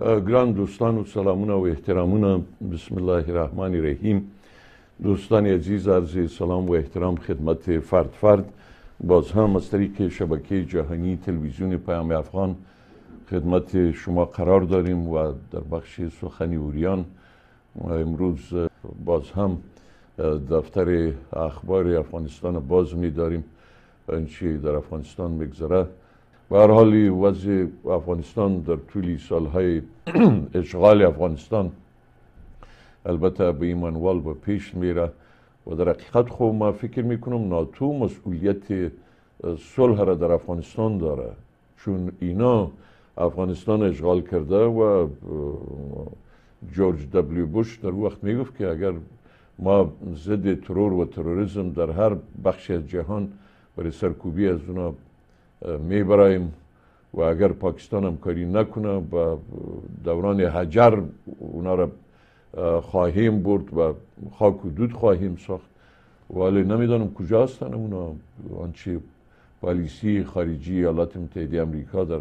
گران دوستان و سلامون و احترامون بسم الله الرحمن الرحیم دوستان عزیز عرض سلام و احترام خدمت فرد فرد باز هم از طریق شبکه جهانی تلویزیون پیام افغان خدمت شما قرار داریم و در بخش سخنی اوریان امروز باز هم دفتر اخبار افغانستان باز می داریم انچه در افغانستان میگذره به هر حال وضع افغانستان در طول سالهای اشغال افغانستان البته به این منوال به پیش میره و در حقیقت خب ما فکر می‌کنم ناتو مسئولیت صلح را در افغانستان داره. چون اینا افغانستان اشغال کرده و جورج دبلیو بوش در وقت می‌گفت که اگر ما ضد ترور و تروریسم در هر بخش از جهان برای سرکوبی از اونا میبرایم و اگر پاکستان هم کاری نکنه با دوران حجر اونا را خواهیم برد و خاک و دود خواهیم ساخت. ولی نمی‌دانم کجا هستن اونا. آنچه پالیسی خارجی ایالات متحده امریکا در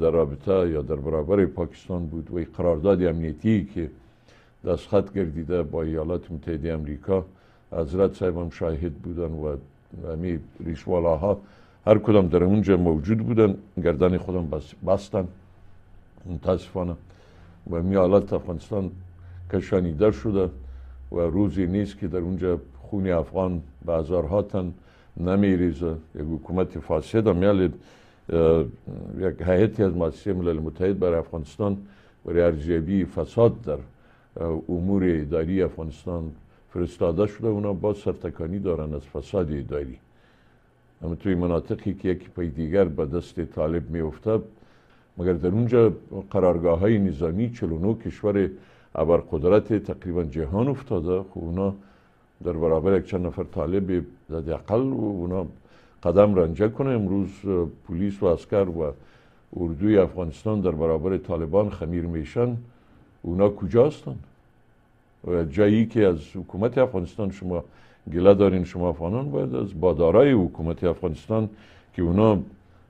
در رابطه یا در برابر پاکستان بود و قرارداد امنیتی که دستخط گردیده با ایالات متحده امریکا حضرت صاحب هم شاهد بودن و همی ریشوالاها هر کدام در اونجا موجود بودن گردن خودم بستن متاسفانه. و می حالت افغانستان کشانیده شده و روزی نیست که در اونجا خون افغان به هزارها تن نمیریزه. یک حکومت فاسد هم. یک هیئتی از مؤسسه ملل متحد برای افغانستان برای ارزیابی فساد در امور اداری افغانستان فرستاده شده. اونا با سرتکانی دارن از فساد اداری. اما توی مناطقی که یکی پای دیگر به دست طالب می مگر در اونجا قرارگاه های نظامی 49 کشور ابرقدرت تقریبا جهان افتاده؟ خب اونا در برابر یک چند نفر طالب زد اقل و اونا قدم رنجه کنه. امروز پلیس و اسکر و اردوی افغانستان در برابر طالبان خمیر میشن. اونا کجا هستن جایی که از حکومت افغانستان شما گله دارین شما افغانان باید از بادارای حکومت افغانستان که اونا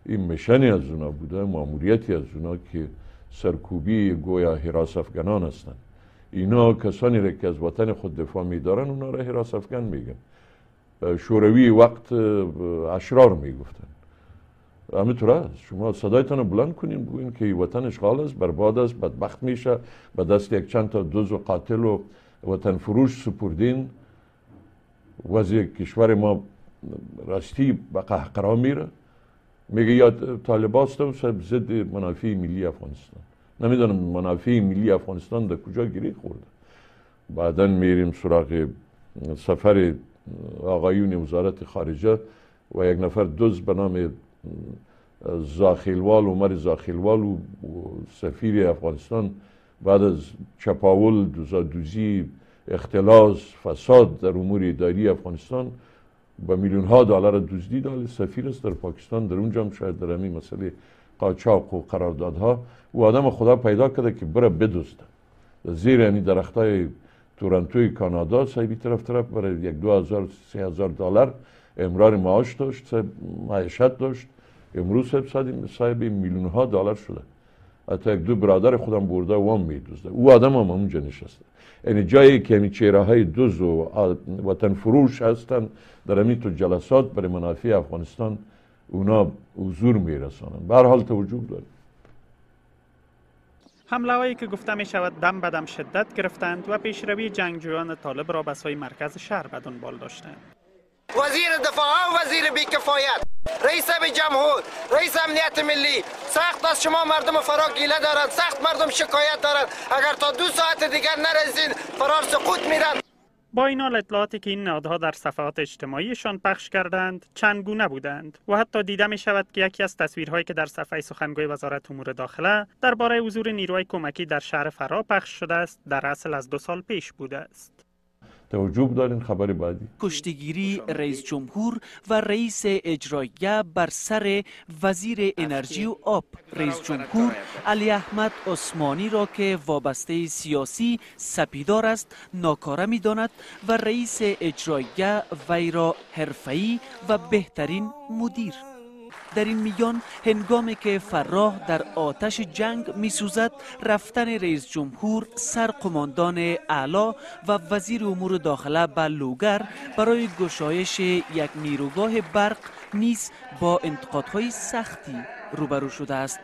این مشنی از اونا بوده ماموریتی از اونا که سرکوبی گویا حراس افغانان هستن. اینا کسانی را که از وطن خود دفاع میدارن اونا را حراس افغان میگن. شوروی وقت اشرار می‌گفتن. همینطور است. شما صدایتان رو بلند کنین بگوین که وطن اشغال است برباد است بدبخت میشه. به دست یک چند تا دوز و قاتل و وطن فروش سپردین. وضع کشور ما راستی به قهقرا میره. میگه یا طالباست و ضد منافع ملی افغانستان. نمی‌دونم منافع ملی افغانستان در کجا گیری خورده. بعدا میریم سراغ سفر آقایون وزارت خارجه و یک نفر دوز به نام زاخیلوال عمر زاخیلوال و سفیر افغانستان بعد از چپاول دوزادوزی اختلاس فساد در امور اداری افغانستان با میلیون ها دلار دزدی دال سفیر است در پاکستان در اونجا هم شاید در همین مسئله قاچاق و قراردادها. او آدم خدا پیدا کرده که بره بدزده. زیر یعنی درخت های تورنتوی کانادا صاحبی طرف طرف برای یک دو هزار سه هزار دلار امرار معاش داشت معیشت داشت. امروز صاحب صاحب میلیون ها دلار شده. حتی یک دو برادر خودم برده وام میدوزده. او آدم هم اونجا نشسته. یعنی جایی که یعنی چهره های دوز و وطن فروش هستن در همین تو جلسات برای منافع افغانستان اونا حضور میرسانن. به هر حال توجه داریم. حمله هایی که گفته می شود دم بدم شدت گرفتند و پیشروی جنگجویان طالب را به سوی مرکز شهر به دنبال داشتند. وزیر دفاع و وزیر بیکفایت. رئیس جمهور رئیس امنیت ملی. سخت از شما مردم فرا گیله دارند سخت مردم شکایت دارند اگر تا دو ساعت دیگر نرسید فرار سقوط میرند با این حال اطلاعاتی که این نهادها در صفحات اجتماعیشان پخش کردند چند گونه بودند. و حتی دیده می شود که یکی از تصویرهایی که در صفحه سخنگوی وزارت امور داخله درباره حضور نیروهای کمکی در شهر فرا پخش شده است در اصل از دو سال پیش بوده است. توجه دارین خبر بعدی. کشتیگیری رئیس جمهور و رئیس اجراییه بر سر وزیر انرژی و آب. رئیس جمهور علی احمد عثمانی را که وابسته سیاسی سپیدار است ناکاره می داند و رئیس اجراییه وی را حرفه‌ای و بهترین مدیر. در این میان هنگامی که فراه در آتش جنگ میسوزد رفتن رئیس جمهور سرقماندان اعلا و وزیر امور داخله به لوگر برای گشایش یک نیروگاه برق نیز با انتقادهای سختی روبرو شده است.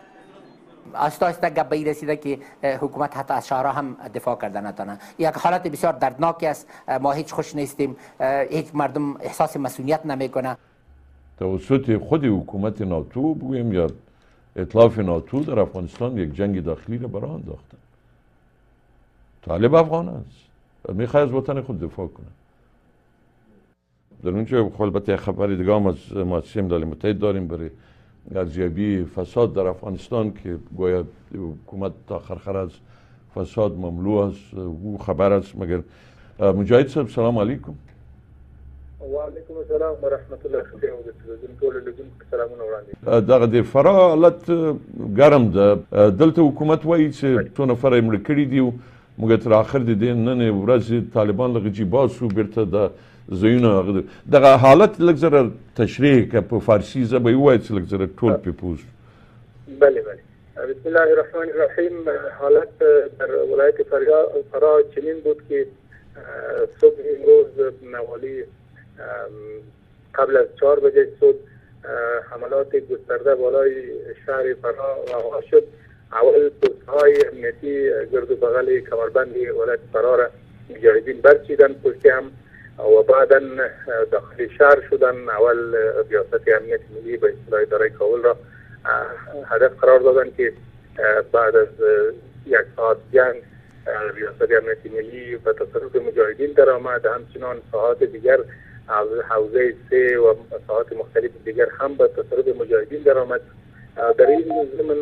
آستا آستا گپ به رسیده که حکومت حتی از شهرها هم دفاع کرده نتانه. یک حالت بسیار دردناکی است. ما هیچ خوش نیستیم. هیچ مردم احساس مسئولیت نمی‌کنه. توسط خود حکومت ناتو بگویم یا اطلاف ناتو در افغانستان یک جنگ داخلی را برای انداختن طالب افغان است می‌خواه از وطن خود دفاع کنه در اونجا البته خبر دیگه هم از مؤسسه ملل متحد داریم برای ارزیابی فساد در افغانستان که گویا حکومت تا خرخر از فساد مملو است او خبر است مگر مجاهد صاحب سلام علیکم و علیکم السلام و رحمت الله وبرکاته دغه د فرا حالت ګرم ده. دلته حکومت وایي چې څو نفر یې مړه کړي دي موږ تر اخر د دې نن ورځ طالبان له غجی باسو بیرته د زویونه دغه حالت لږ زره تشریح که په فارسی ژبه یې ووایي چې لږ زره ټول پې پوه بله بله. بسم الله الرحمن الرحیم. حالت در ولایت فرا چنین بود که صبح امروز نوالی قبل از چهار بجه صبح حملات گسترده بالای شهر فرا آغاز شد. اول پست های امنیتی گرد و بغل کمربند ولایت فرا را مجاهدین برچیدن پشتی هم و بعدا داخل شهر شدن. اول ریاست امنیت ملی به اصطلاح اداره کابل را هدف قرار دادن که بعد از یک ساعت جنگ ریاست امنیت ملی به تصرف مجاهدین در آمد. همچنان ساعات دیگر حوزه سه و ساعات مختلف دیگر هم به تصرف مجاهدین در آمد. در این زمن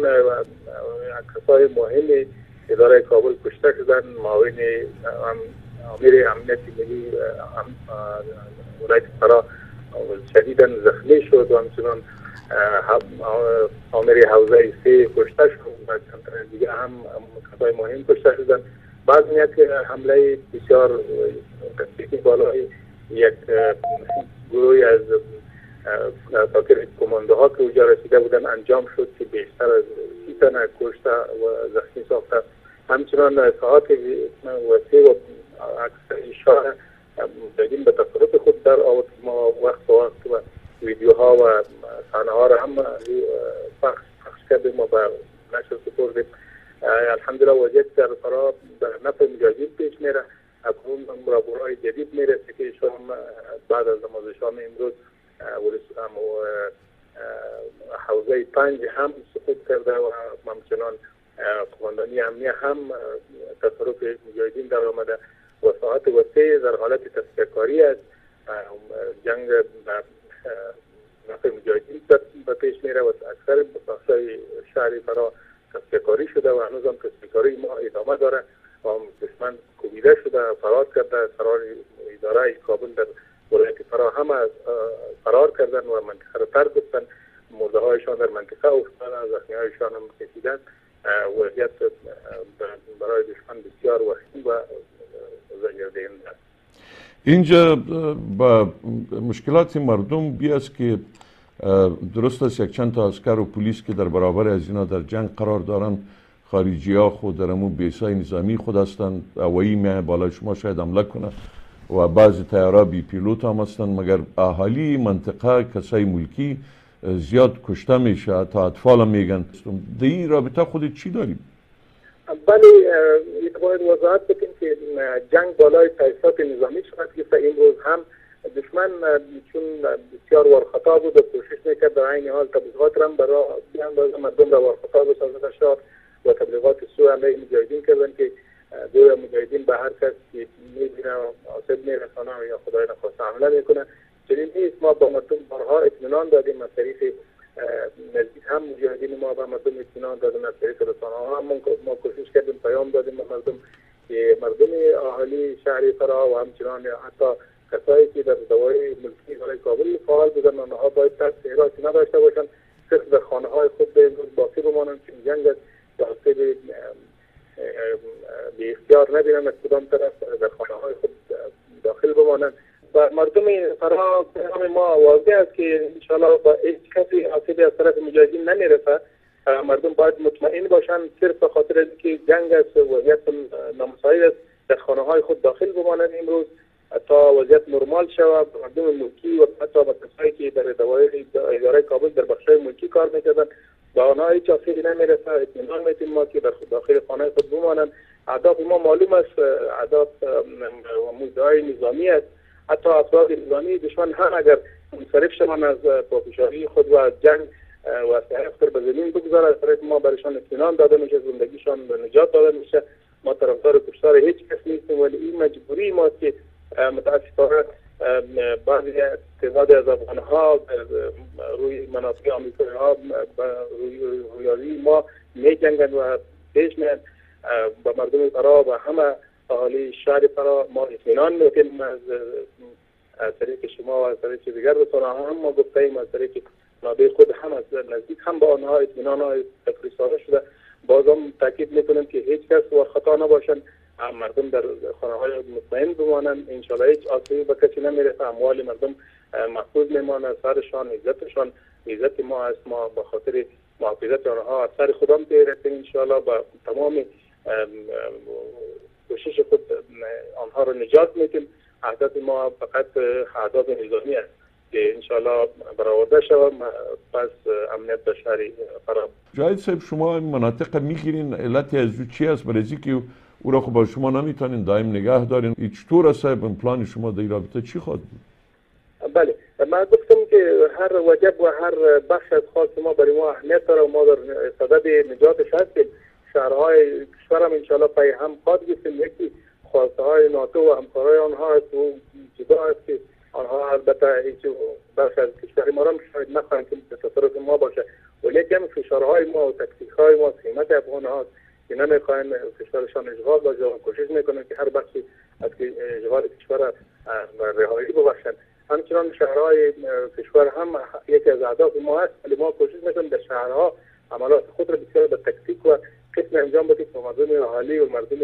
کسای مهم اداره کابل کشته شدن معاون امیر امنیت ملی ولایت فرا شدیدا زخمی شد و همچنان امیر حوزه سه کشته شد و دیگه هم کسای مهم کشته شدن بعد میاد که حمله بسیار بالای یک گروهی از فاکر کمانده ها که اونجا رسیده بودن انجام شد که بیشتر از سی تن کشته و زخمی ساخته. همچنان ساعت وسیع و اکثر شهر مجاهدین به تصرف خود در آورد. ما وقت و وقت و ویدیوها و صحنه ها را هم پخش پخش کردیم و به نشر سپردیم. الحمدلله وضعیت در فرا به نفع مجاهدین پیش میره. اکنون مرابورهای جدید می‌رسه که شام بعد از نماز شام امروز حوزه پنج هم سقوط کرده و همچنان قماندانی امنیه هم تصرف مجاهدین در آمده و ساعت وسیع در حالت تصفیه است. جنگ نفع مجاهدین به پیش میره و اکثر بخشای شهری فرا تصفیه شده و هنوز هم تصفیه ما ادامه داره. و دشمن کوبیده شده فرار کرده فرار اداره کابل در ولایت فرا هم از فرار کردن و منطقه را ترک گفتن. مرده هایشان در منطقه افتادن زخمی هایشان هم کشیدن. وضعیت برای دشمن بسیار وخیم و زجردهنده اینجا با مشکلات مردم بیاست که درست است یک چند تا اسکر و پلیس که در برابر از اینا در جنگ قرار دارن خارجی ها خود در امون بیسای نظامی خود هستند هوایی می بالا شما شاید حمله کنه و بعضی تیارا بی پیلوت هم هستند مگر اهالی منطقه کسای ملکی زیاد کشته میشه تا اطفال هم میگن. در این رابطه خود چی داریم؟ بله یک باید وضاحت بکنیم که جنگ بالای تاسیسات نظامی شد که امروز هم دشمن چون بسیار وارخطا بود و کوشش می‌کرد در این حال تبلیغات را برای بیاندازه. مردم را وارخطا بسازد. شد و تبلیغات سو علیه مجاهدین کردن که دو مجاهدین به هر کس که می‌بینه آسیب میرسانه یا خدای نخواسته حمله می‌کنه. چنین نیست. ما با مردم بارها اطمینان دادیم از طریق نزدیک هم مجاهدین ما به مردم اطمینان دادیم از طریق رسانه ها هم ما کوشش کردیم پیام دادیم به مردم که مردم اهالی شهر فرا و همچنان حتی کسایی که در دوای ملکی برای کابل فعال بودن آنها باید ترس حراسی نداشته باشند. صرف در خانه های خود به امروز باقی بمانند. چون جنگ است داسته به اختیار نبینن از کدام طرف در خانه های خود داخل بمانند. و مردم فرا ما واضح است که انشاءالله با هیچ کسی آسیبی از طرف مجاهدین نمی‌رسه مردم باید مطمئن باشن صرف به خاطر که جنگ است وضعیت نامساعد است در خانه های خود داخل بمانند امروز. تا وضعیت نرمال شود. مردم ملکی و حتی به کسایی که در اداره کابل در بخش ملکی کار می‌کردن به آنها هیچ آسیبی نمی‌رسه اطمینان میتیم ما که در داخل خانه خود بمانند. اهداف ما معلوم است اهداف مدعای نظامی است. حتی افراد نظامی دشمن هم اگر منصرف شوند از پافشاری خود و از جنگ و افتر به زمین بگذاره از طرف ما برایشان اطمینان داده میشه زندگیشان نجات داده میشه. ما طرفدار کشتار هیچ کس نیستیم ولی این مجبوری ما که متاسفانه بعضی تعداد از افغان ها روی مناطق آمریکایی ها روی رویاری ما می جنگن و پیش میان با مردم فرا و همه اهالی شهر فرا ما اطمینان می‌کنیم از طریق شما و از طریق دیگر رسانه هم ما گفته ایم از طریق منابع خود هم از نزدیک هم با آنها اطمینان های تفریستانه شده. بازم تاکید می‌کنم که هیچ کس و خطا نباشن مردم در خانه های مطمئن بمانند. انشالله هیچ آسیبی به کسی نمی‌رسه. اموال مردم محفوظ میمانه سرشان عزتشان عزت ما است. ما به خاطر محافظت آنها از سر خودم بیرسیم انشالله با تمام کوشش خود آنها رو نجات میدیم. اهداف ما فقط اهداف نظامی است که انشالله برآورده شود. پس امنیت به شهری خراب. جاید صاحب شما مناطق می‌گیرین. علت از چی است؟ برای که او را خب با شما نمی‌تونین دائم نگه دارین. هیچ طور صاحب پلان شما در رابطه چی خواهد بود؟ بله من گفتم که هر وجب و هر بخش از خاص ما برای ما اهمیت داره و ما در صدد نجاتش هستیم. شهرهای کشور هم انشاءالله پای هم خواهد گفتیم یکی خواسته های ناتو و همکارای آنها است و جدا است که آنها البته هیچ بخش از کشور ما را شاید نخواهند که تصرف ما باشه. ولی هم فشارهای ما و تکتیک های ما قیمت افغان هاست. که نمی‌خواهند کشورشان اشغال و کوشش می‌کنند که هر بخشی از اشغال کشور رهایی ببخشند همچنان شهرهای کشور هم یکی از اهداف ما است ولی ما کوشش می‌کنیم در شهرها عملات خود را بسیار به تکتیک و قسم انجام بدیم که مردم اهالی و مردم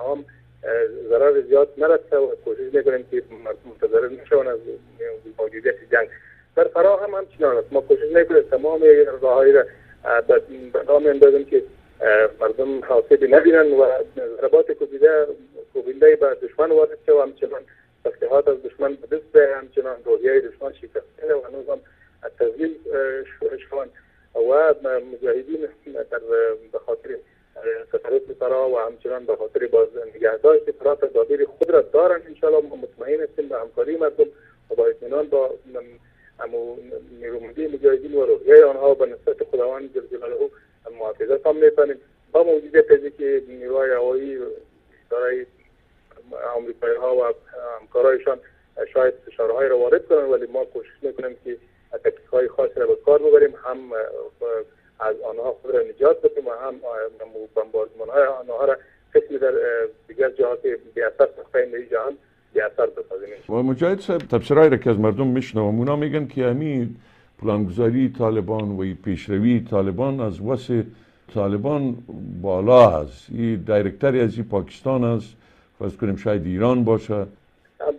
عام ضرر زیاد نرسه و کوشش می‌کنیم که مردم متضرر نشون از موجودیت جنگ. در فرا هم همچنان است. ما کوشش می‌کنیم تمام راههایی را به راه میاندازیم که مردم حاصلی نبینن و ضربات کوبیده کوبنده به دشمن وارد شد و همچنان تسلیحات از دشمن به دست همچنان روحیه دشمن شکسته و هنوز هم تذلیل شوند. و مجاهدین در به خاطر تصرف فرا و همچنان به خاطر باز نگهداشت فرا تدابیر خود را دارن. انشاءالله مطمئن هستیم به همکاری مردم و با اطمینان با امو نیرومندی مجاهدین و روحیه آنها به نسبت خداوند جل جلاله محافظت هم می‌کنیم با موجودیت از که نیروهای هوایی برای آمریکایی ها و همکارایشان شاید فشارهای را وارد کنند ولی ما کوشش می‌کنیم که تکتیک های خاصی را به کار ببریم. هم از آنها خود را نجات بدیم و هم بمباردمان های آنها را قسمی در دیگر جهات بی اثر ساخته این جهان بی اثر بسازیم. و مجاهد صاحب تفسیرهای را که از مردم میشنوم اونا میگن که همین پلانگذاری طالبان و پیشروی طالبان از وسع طالبان بالا هست این دایرکتری از پاکستان است. فرض کنیم شاید ایران باشه.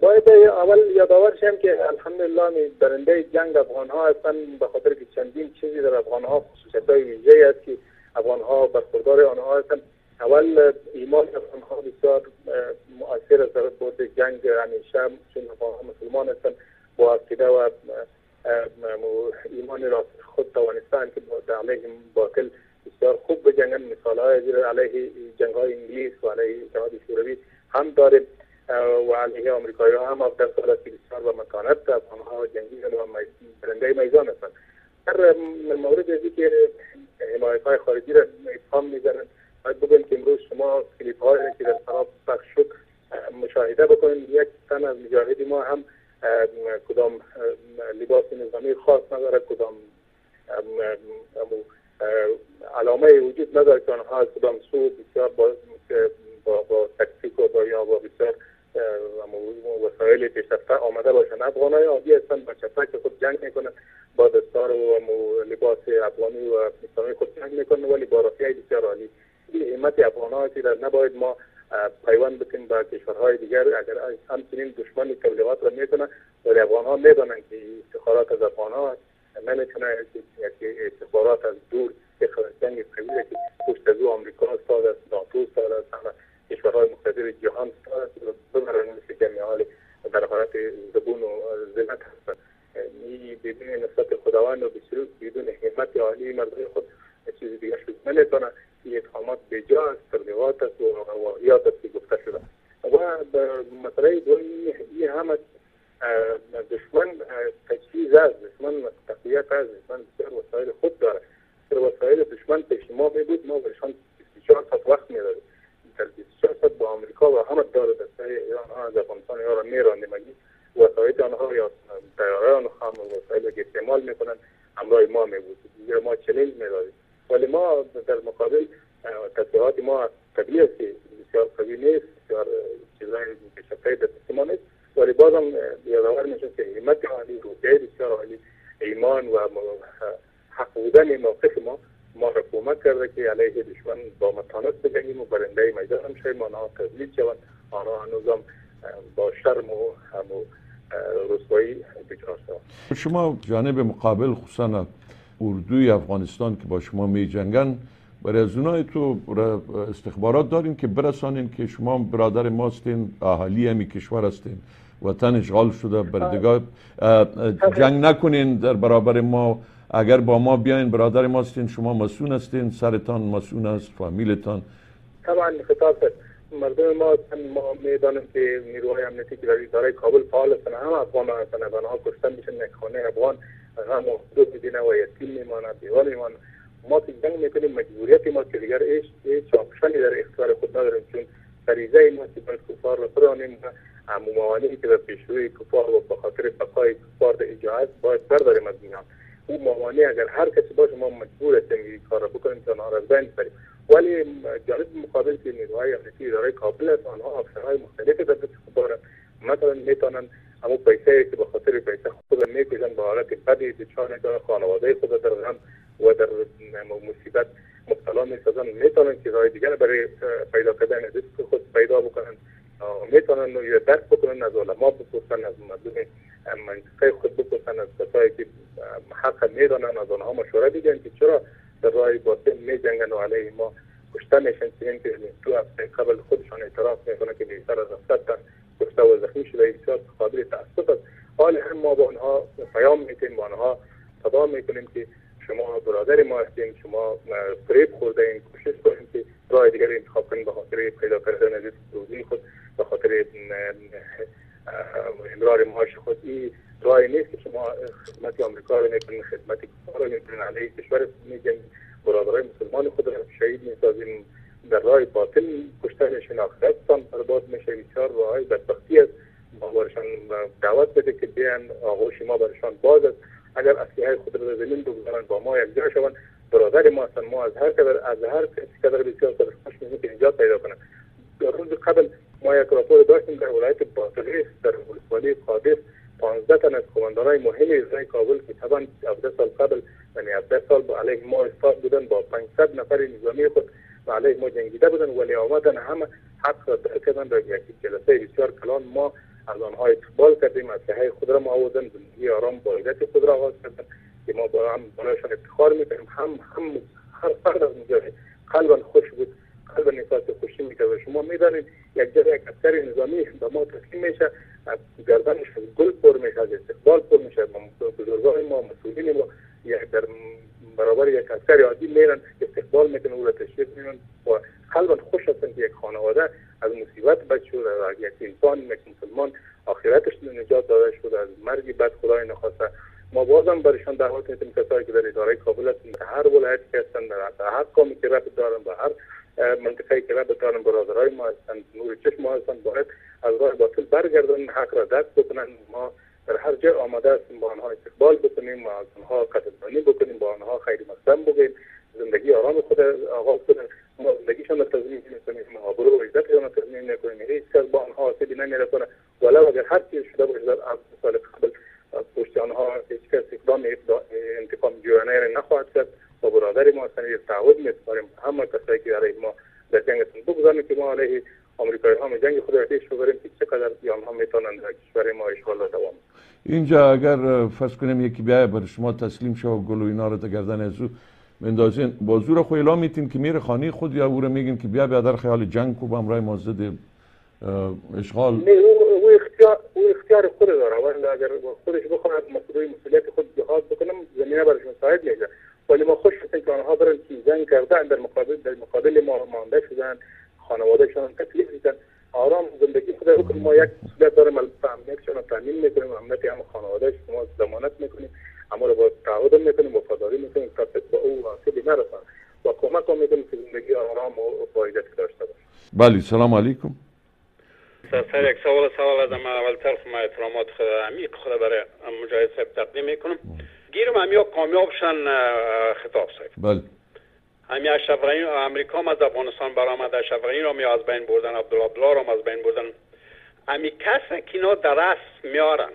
باید اول یادآور شم که الحمدلله برنده جنگ افغان ها هستن. به خاطر که چندین چیزی در افغان ها خصوصیت های ویژه است که افغان ها برخوردار آنها هستن. اول ایمان افغان ها بسیار مؤثر است در بود جنگ همیشه چون افغان ها مسلمان هستن. با عقیده و ایمان راست خود توانستن که با علیه باطل بسیار خوب بجنگن. مثال های علیه جنگ های انگلیس و علیه اتحاد شوروی هم داریم و علیه آمریکایی ها هم در سالات بسیار و مکانت افغان ها جنگی و برنده میزان هستند. در مورد ازی که حمایت های خارجی را اتهام می‌زنند باید بگویم که امروز شما کلیپ هایی که در سراب پخش شد مشاهده بکنید. یک تن از مجاهدی ما هم کدام لباس نظامی خاص نداره کدام علامه وجود نداره که آنها از کدام سو بسیار با, با, با تکتیک و با یا با بسیار وسایل پیشرفته آمده باشن افغان های عادی هستن با چپک خود جنگ می‌کنن با دستار و لباس افغانی و اسلامی خود جنگ می‌کنن ولی با روحیه بسیار عالی. این همت افغان ها نباید ما پیوند بکنیم با کشورهای دیگر. اگر همچنین دشمن تبلیغات را میکنه ولی افغان ها میدانند که استخبارات از افغان ها نمیتونه استخبارات از دور جنگ قوی که پشت از آمریکا استاد است ناتو استاد است همه کشورهای مختلف جهان استاد است. ببرن مثل جمعی حال در حالت زبون و ذلت هستند بدون نسبت خداوند و بسلوک بدون همت عالی مردم خود چیز دیگه شد. نمیتونه این اتهامات بجا است است و واقعیات است که گفته شده. و مسئله دومی این هم دشمن تجهیز است. دشمن تقویت است. دشمن بسیار وسایل خود داره در وسایل دشمن پیش ما بود. ما برشان 24 ساعت وقت می داریم در 24 ساعت با امریکا و همه دار دسته ایران ها از افغانستان یا را می راندیم وسایل آنها یا تیاره آنها هم وسایل که استعمال می کنند همراه ما می بود ما چلنج می داریم ولی ما در مقابل تطبیقات ما طبیعی که بسیار قوی نیست بسیار چیزهای که شکای در ما نیست. ولی بازم یادآور میشم که همت عالی روحیه بسیار عالی ایمان و حق بودن موقف ما ما را کمک کرده که علیه دشمن با متانت بجنگیم و برنده میدان هم شویم. آنها تذلیل شوند. آنها هنوزم با شرم و هم رسوایی دچار شوند. شما جانب مقابل خصوصا اردوی افغانستان که با شما می جنگن برای از اونای تو استخبارات داریم که برسانین که شما برادر ما هستین اهالی همی کشور هستین. وطن اشغال شده بردگاه جنگ نکنین در برابر ما. اگر با ما بیاین برادر ما هستین شما مسئول هستین سرتان مسئول است فامیلتان. طبعا خطاب مردم ما ما می‌دانیم که نیروهای امنیتی که در اداره کابل فعال هستن هم افغان هستن ها کشتن میشن خانه افغان. هم حدود میدینه و یتیم میمانه بیوان میمانه ما که جنگ می‌کنیم مجبوریت ما که دیگر ایش چاپشنی در اختیار خود نداریم چون فریضه ما که باید کفار را برانیم موانعی که در پیشروی کفار و به خاطر بقای کفار در اجاعت باید برداریم از میان اون موانع اگر هر کسی باشه ما مجبور هستیم این کار را بکنیم تا آنها را ولی جانب مقابل که نیروهای امنیتی اداره کابل است آنها افسرهای مختلفی در دست خود مثلا می‌تونن اما پیسه که به خاطر پیسه خود می‌کشن به حالت بدی دچار می‌کنن خانواده خود در غم و در مصیبت مبتلا می‌سازن. می‌تونن چیزهای دیگر برای پیدا کردن رزق خود پیدا بکنن. می‌تونن یا درک بکنن از علما بپرسن از مردم منطقه خود بپرسن از کسایی که حق می‌دانن از آنها مشوره بگیرن که چرا در راه باطل می جنگن و علیه ما کشته میشن چنین که دو هفته قبل خودشان اعتراف می‌کنه که بیشتر از 70 تن کشته و زخمی شده بسیار قابل تاسف است. حال هم ما با آنها پیام میتیم با آنها صدا می‌کنیم که شما برادر ما هستیم شما فریب خورده این کوشش کنیم که راه دیگر انتخاب کنیم به خاطر پیدا کردن روزی خود به خاطر امرار معاش خود. این راهی نیست که شما خدمت آمریکا رو می‌کنین خدمت کفار رو می‌کنین علیه کشور میگن برادرای مسلمان خود را شهید می‌سازیم در راه باطل کشته میشین آخرتتان برباد میشه بسیار راههای بدبختی است. ما برشان دعوت بده که بیان آغوش ما برشان باز است. اگر اسلحه خود را زمین بگذارن با ما یک جا شوند. برادر ما هستن. ما از هر قدر از هر قدر بسیار قدر خوش که نجات پیدا کنن. در روز قبل ما یک راپور داشتیم در ولایت باطلیس در ولسوالی قادس 15 تن از کماندارای مهم اجرای کابل که طبعا 17 سال قبل یعنی 17 سال با علیه ما استاد بودن با 500 نفر نظامی خود علیه ما جنگیده بودن ولی آمدن همه حق را در کردن در یک جلسه بسیار کلان. ما از آنها اقبال کردیم از خود را ما آوردن زندگی آرام با خود را آغاز کردن که ما با هم برایشان افتخار می‌کنیم. هم هم هر فرد از اونجا قلبا خوش بود قلبا نفاس خوشی می‌کرد. و شما می‌دانید یک جای یک افسر نظامی به ما تسلیم میشه از گردنش گل پر میشه از استقبال پر میشه. بزرگان ما مسئولین ما یک در برابر یک افسر عادی میرن استقبال می‌کنن او را تشویق و قلبا خوش هستن که یک خانواده از مصیبت بچ شده یک انسان یک مسلمان آخرتش نجات داده شده از مرگی بد خدای نخواسته. ما بازم برشان دعوت میتیم کسایی که در اداره کابل هستن در هر ولایت که هستن در هر قومی که رفت دارن به هر منطقه که دارن برادرای ما هستن نور چشم ما هستن باید از راه باطل برگردن حق را دست بکنن. ما در هر جای آماده هستیم با آنها استقبال بکنیم و از آنها قدردانی بکنیم با آنها خیر مقدم بگیم. زندگی آرام خود آغاز کنیم ما زندگیشان را تضمین نکنیم آبرو و عزتشان را تضمین نکنیم هیچ کس با آنها آسیبی نمیرسونه ولو اگر هر چیز شده باشه در سال قبل پشت آنها هیچ کس اقدام انتقام جویانه را نخواهد کرد. و برادر ما هستن یک تعهد میسپاریم همه کسایی که علیه ما در جنگتون بگذاریم که ما علیه هم جنگ خود را پیش ببریم. که چقدر آنها می‌تونن در کشور ما اشغال دوام اینجا اگر فرض کنیم یکی بیای بر شما تسلیم شو و گل و اینا رو تا گردن از مندازین با زور خو اعلام میتین که میره خانه خود یا او رو میگین که بیا بیا در خیال جنگ کو با امرای مازد اشغال. نه او, اختیار او اختیار خود داره. ولی اگر خودش بخواهد مسئولیت مسئولیت خود جهاد بکنم زمینه برش مساعد میشه ولی ما خوش هستیم که آنها برن که جنگ کردن در مقابل در مقابل ما مانده شدن خانوادهشان تکلیف آرام زندگی خود بکنیم ما یک مسئولیت داریم امنیتشان تامین می‌کنیم امنیت هم خانواده ما ضمانت می‌کنیم. اما رو با تعهد می‌کنیم وفاداری می‌کنیم. تا به او حاصلی نرسن. و کمک هم می‌کنیم که زندگی آرام و فایدتی داشته باشه. بله سلام علیکم. سر یک سوال سوال از ما اول طرف ما احترامات خود عمیق خود برای مجاهد صاحب تقدیم می‌کنم. گیرم همیا کامیاب شن خطاب صاحب. بله. همی اشرف امریکا هم از افغانستان برآمد اشرف غنی را می از بین بردن عبدالله را از بین بردن. همی کس که اینا در میارن.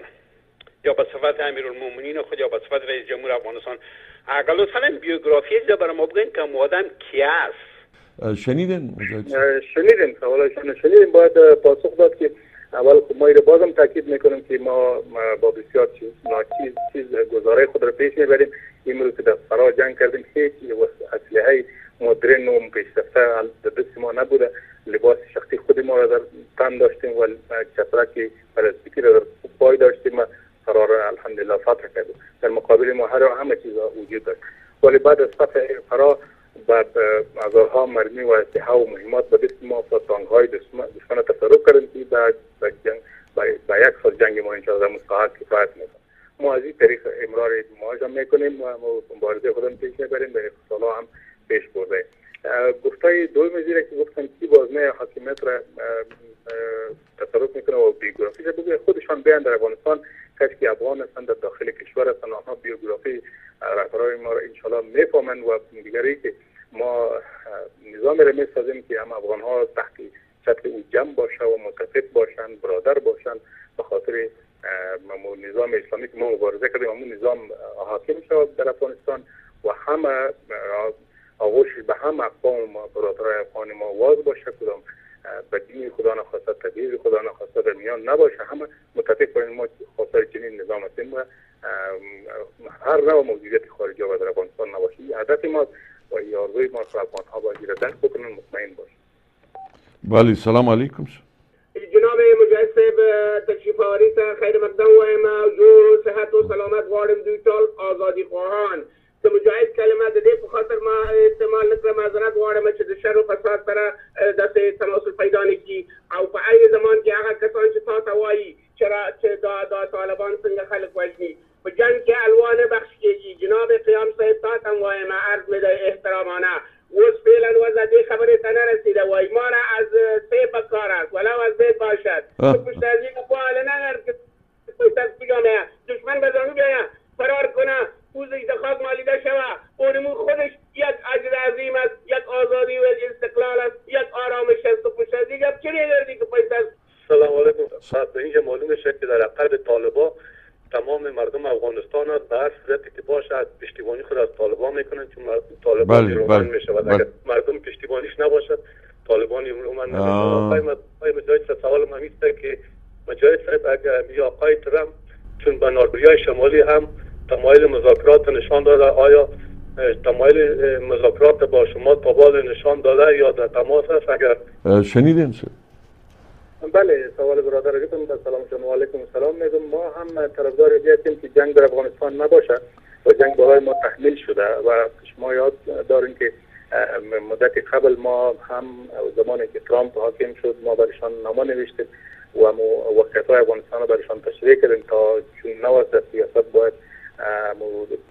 یا به صفت امیرالمومنین خود یا به صفت رئیس جمهور افغانستان. اگر لطفا بیوگرافی از برای ما بگین که مادم کی است. شنیدن شنیدیم سوالشون شنیدیم باید پاسخ داد که اول ما رو بازم تاکید می‌کنیم که ما با بسیار چیز ناچیز چیز گزاره خود را پیش می‌بریم. امروز که در فرا جنگ کردیم هیچ اسلحه مدرن و پیشرفته دست ما نبوده. لباس شخصی خود ما را در تن داشتیم و چترک پلاستیکی را در پای داشتیم و فرار الحمدلله فتح کردیم. در مقابل ما هر همه چیز وجود داشت. ولی بعد از فتح فرا بعد هزارها مرمی و اسلحه و مهمات به دست ما و تانک های دشمن تصرف کردیم که بعد جنگ با یک سال جنگ ما انشاءالله مستحق کفایت می‌کنم ما از این طریق امرار معاش هم می‌کنیم و مبارزه خودم پیش می‌بریم. به هم پیش برده. گفته دوی مزیره که گفتن کی بازمه حاکمیت را تصرف می‌کنه و بیوگرافی بگه خودشان بیان در افغانستان کسی که افغان هستند در داخل کشور هستند آنها بیوگرافی رهبرای ما را انشالله می‌فهمند و دیگری که ما نظام را می‌سازیم که هم افغان ها تحت سطح او جمع باشه و متفق باشند برادر باشند به خاطر نظام اسلامی که ما مبارزه کردیم همون نظام حاکم شد در افغانستان و همه آغوش به هم اقوام ما برادرای افغان ما واز باشه کدام به دین خدا نخواسته تبعیض خدا نخواسته در میان نباشه همه متفق باشیم ما خواستار چنین نظام هستیم و هر نوع موجودیت خارجی و در افغانستان نباشه هدف ما و آرزوی ما که افغان ها باید را درک بکنن مطمئن باشه بله سلام علیکم جناب مجاهد صاحب تشریف آوری خیر مقدم وایم او جور و صحت و سلامت غواړم دوی ټول آزادي خواهان د مجاهد کلمه د دې په خاطر ما استعمال نکړه معذرت غواړم چې د شر او فساد سره داسې تناسل پیدا نه کړي او په عین زمان کې هغه کسان چې تا ته وایي چې دا دا طالبان څنګه خلک وژني په جنگ کې الوانه بخش کېږي جناب قیام صاحب تا ته وایم عرض مې د احترامانه اوس فعلا وضع دې خبرې ته نه رسیده وای ما را از سه بکار است ولو از بیت باشد پشت از این فعال نگرد که پشت از کجامه دشمن به زانو بیاید فرار کنه پوزش در خاک مالیده شوه اونمون خودش یک اجر عظیم است یک آزادی و استقلال است یک آرامش است و پشت از دیگه چه گردی که پشت از سلام علیکم صاحب به اینجا معلوم شد که در قلب طالبا تمام مردم افغانستان ها به هر صورتی که باشه پشتیبانی خود از طالبان می‌کنن چون طالبان بله رومن می شود اگر مردم پشتیبانیش نباشد طالبان رومن نمی‌شود مجاهد سوال من که مجاهد صاحب اگر یا آقای ترم چون به ناربریای شمالی هم تمایل مذاکرات نشان داده آیا تمایل مذاکرات با شما تابال نشان داده یا در تماس است شنیدین بله سوال برادر گفتم به سلام شما علیکم السلام. میگم ما هم طرفدار هستیم که جنگ در افغانستان نباشه و جنگ برای ما تحمیل شده و شما یاد دارین که مدت قبل ما هم زمانی که ترامپ حاکم شد ما برشان نامه نوشتیم و وقت های افغانستان برشان تشریح کردیم تا چون نو سیاست باید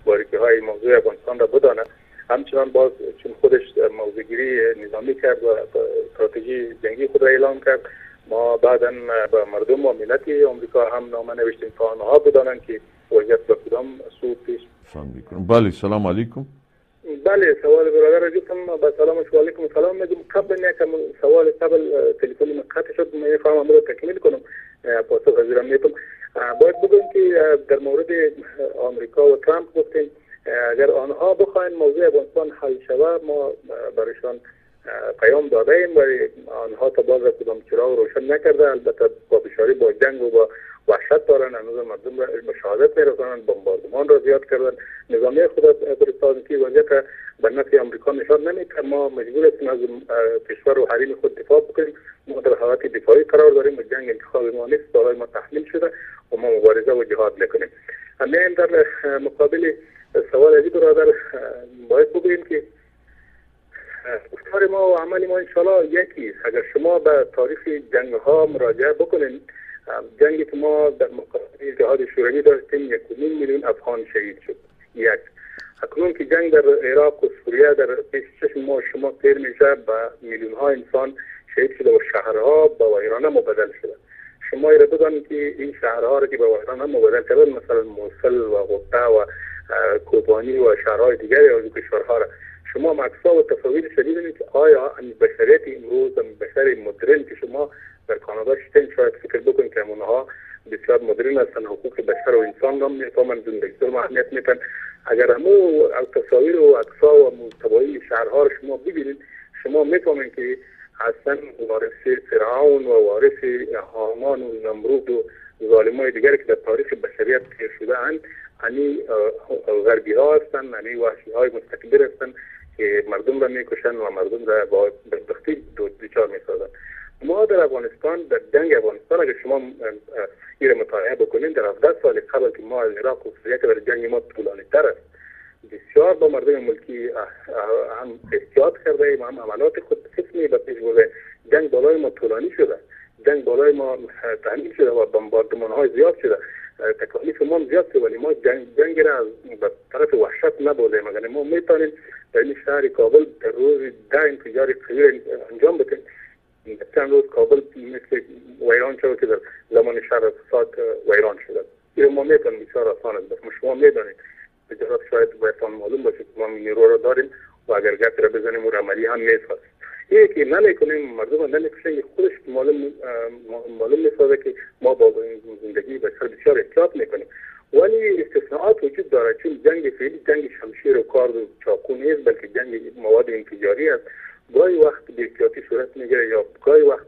باریکی های موضوع افغانستان را بدانه همچنان باز چون خودش موضوعگیری نظامی کرد و استراتژی جنگی خود را اعلام کرد ما بعدا به مردم و ملت امریکا هم نامه نوشتیم تا آنها بدانند که وضعیت به کدام سو پیش بله سلام علیکم. بله سوال برادر گفتم با سلام علیکم. سلام میگم. قبل یکم سوال قبل تلفنی من قطع شد من فهم رو تکمیل کنم. پاسخ حضورم می‌تونم باید بگم که در مورد آمریکا و ترامپ گفتیم اگر آنها بخواین موضوع افغانستان حل شود ما برایشان پیام داده ایم و آنها تا باز کدام چراغ روشن نکرده. البته با بشاری با جنگ و با وحشت دارن. هنوز مردم را مشاهدت میرسانند بمباردمان را زیاد کردن. نظامی خود برستان که وضعیت به نفع امریکا نشان نمیده ما مجبور هستیم از کشور و حریم خود دفاع بکنیم. ما در حالت دفاعی قرار داریم و جنگ انتخاب ما نیست. برای ما تحمیل شده و ما مبارزه و جهاد می‌کنیم همین در مقابل سوال عزیز برادر باید بگوییم که گفتار ما و عمل ما انشاءالله یکی. اگر شما به تاریخ جنگ ها مراجعه بکنید جنگی که ما در مقابل جهاد شوروی داشتیم یک میلیون افغان شهید شد. یک. اکنون که جنگ در عراق و سوریه در پیش چشم ما شما تیر میشه به میلیون ها انسان شهید شده و شهرها به ویرانه مبدل شده. شما را بدانید که این شهرها را که به ویرانه مبدل کردن مثلا موصل و غطه و کوبانی و شهرهای دیگری از کشورها را. شما مکسا و تصاویر شدید که آیا بشریت امروز بشر مدرن که شما در کانادا شتین شاید فکر بکنید که اونها بسیار مدرن هستن حقوق بشر و انسان را می‌فهمن زندگی رو اهمیت میتن اگر همو تصاویر و اکسا و محتوای شهرها رو شما ببینید شما می‌فهمید که اصلا وارث فرعون و وارث هامان و نمرود و ظالمای دیگر که در تاریخ بشریت شده اند انی غربی ها هستن انی وحشی های مستکبر هستن که مردم را می‌کشن و مردم را با بدبختی دوچار می‌سازن. ما در افغانستان در جنگ افغانستان اگر شما این مطالعه بکنید در 17 سال قبل که ما از عراق و سوریه که در جنگ ما طولانی تر است بسیار با مردم ملکی هم احتیاط کرده ایم هم عملات خود قسمی به پیش برده. جنگ بالای ما طولانی شده. جنگ بالای ما تحمیل شده و بمباردمان های زیاد شده. تکالیف ما زیاد ولی ما جنگ, جنگ را از طرف وحشت نبوده مگر ما می‌تونیم در این شهر کابل در روز ده انفجار قوی انجام بدیم چند روز کابل مثل ویران شده که در زمان شهر فساد ویران شده این ما می‌تونیم بسیار آسان است شما می‌دانید تجارت شاید بایدتان معلوم باشه که ما نیرو را داریم. و اگر گپ را بزنیم و عملی هم نیست. این که نمیکنیم مردم نمیکشن خودش معلوم معلوم میسازه که ما با زندگی بشر بسیار احتیاط میکنیم. ولی استثناءات وجود داره چون جنگ فعلی جنگ شمشیر و کارد و چاقو نیست بلکه جنگ مواد انفجاری است. گاهی وقت بی احتیاطی صورت میگیره یا گاهی وقت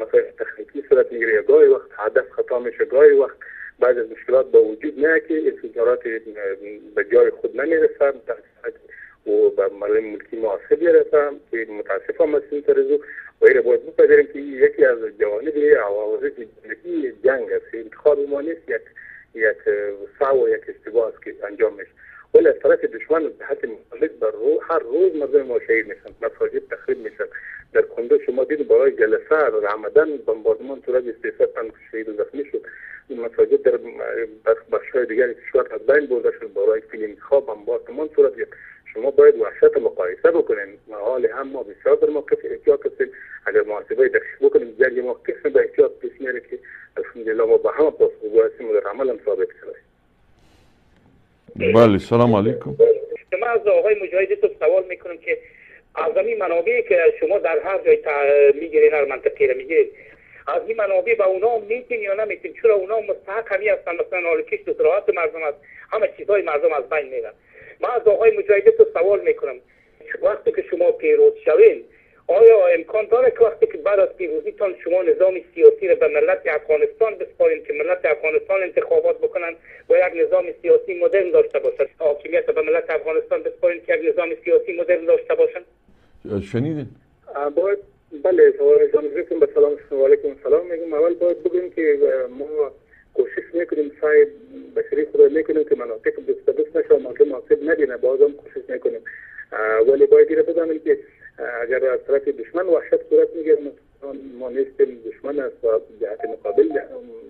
مسائل تخنیکی صورت میگیره یا گاهی وقت هدف خطا میشه. گاهی وقت بعض از مشکلات با وجود نه که انفجارات به جای خود نمیرسه و به مردم ملکی معاصر بیرسه که متاسفم از این ترزو و این باید بپذیریم که یکی از جوانب عوارض جنگی جنگ است. انتخاب ما نیست یک یک سعی و یک اشتباه است که انجام میشه ولی از طرف دشمن به حد مختلف بر رو هر روز مردم ما شهید میشن مساجد تخریب میشن. در کنده شما دید برای جلسه رمضان بمباردمان صورت استیصد تن شهید و زخمی شد. مساجد در بخشهای دیگر کشور از بین برده شد. برای خواب بمباردمان صورت گرفت شما باید وحشت مقایسه بکنین. حال هم ما بسیار در موقف احتیاط هستیم. اگر محاسبه دقیق بکنیم جنگ ما قسم به احتیاط پیش میره که الحمدلله ما به همه پاسخگو هستیم و در عمل هم ثابت کرده بله سلام علیکم. ما از آقای مجاهد تو سوال می‌کنم که از این منابعی که شما در هر جای می‌گیرین هر منطقه رو می‌گیرین از این منابع به اونا میتین یا نمیتین چرا اونا مستحق همی هستن؟ مثلا حال کشت و زراعت مردم است همه چیزهای مردم از بین میرن. ما از آقای مجاهد تو سوال می‌کنم. وقتی که شما پیروز شوین آیا امکان داره که وقتی که بعد از پیروزیتان شما نظام سیاسی را به ملت افغانستان بسپارین که ملت افغانستان انتخابات بکنن و یک نظام سیاسی مدرن داشته باشن؟ حاکمیت به ملت افغانستان بسپارین که یک نظام سیاسی مدرن داشته باشن؟ شنیدین؟ باید بله جانبیتون به سلام و علیکم. سلام میگم. اول باید بگیم که ما کوشش می‌کنیم سعی بشری خود می‌کنیم که مناطق دست دست نشه و مردم آسیب نبینه بازم کوشش می‌کنیم ولی باید دیره بدانیم که اگر از طرف دشمن وحشت صورت می‌گیره ما نیستیم دشمن است و جهت مقابل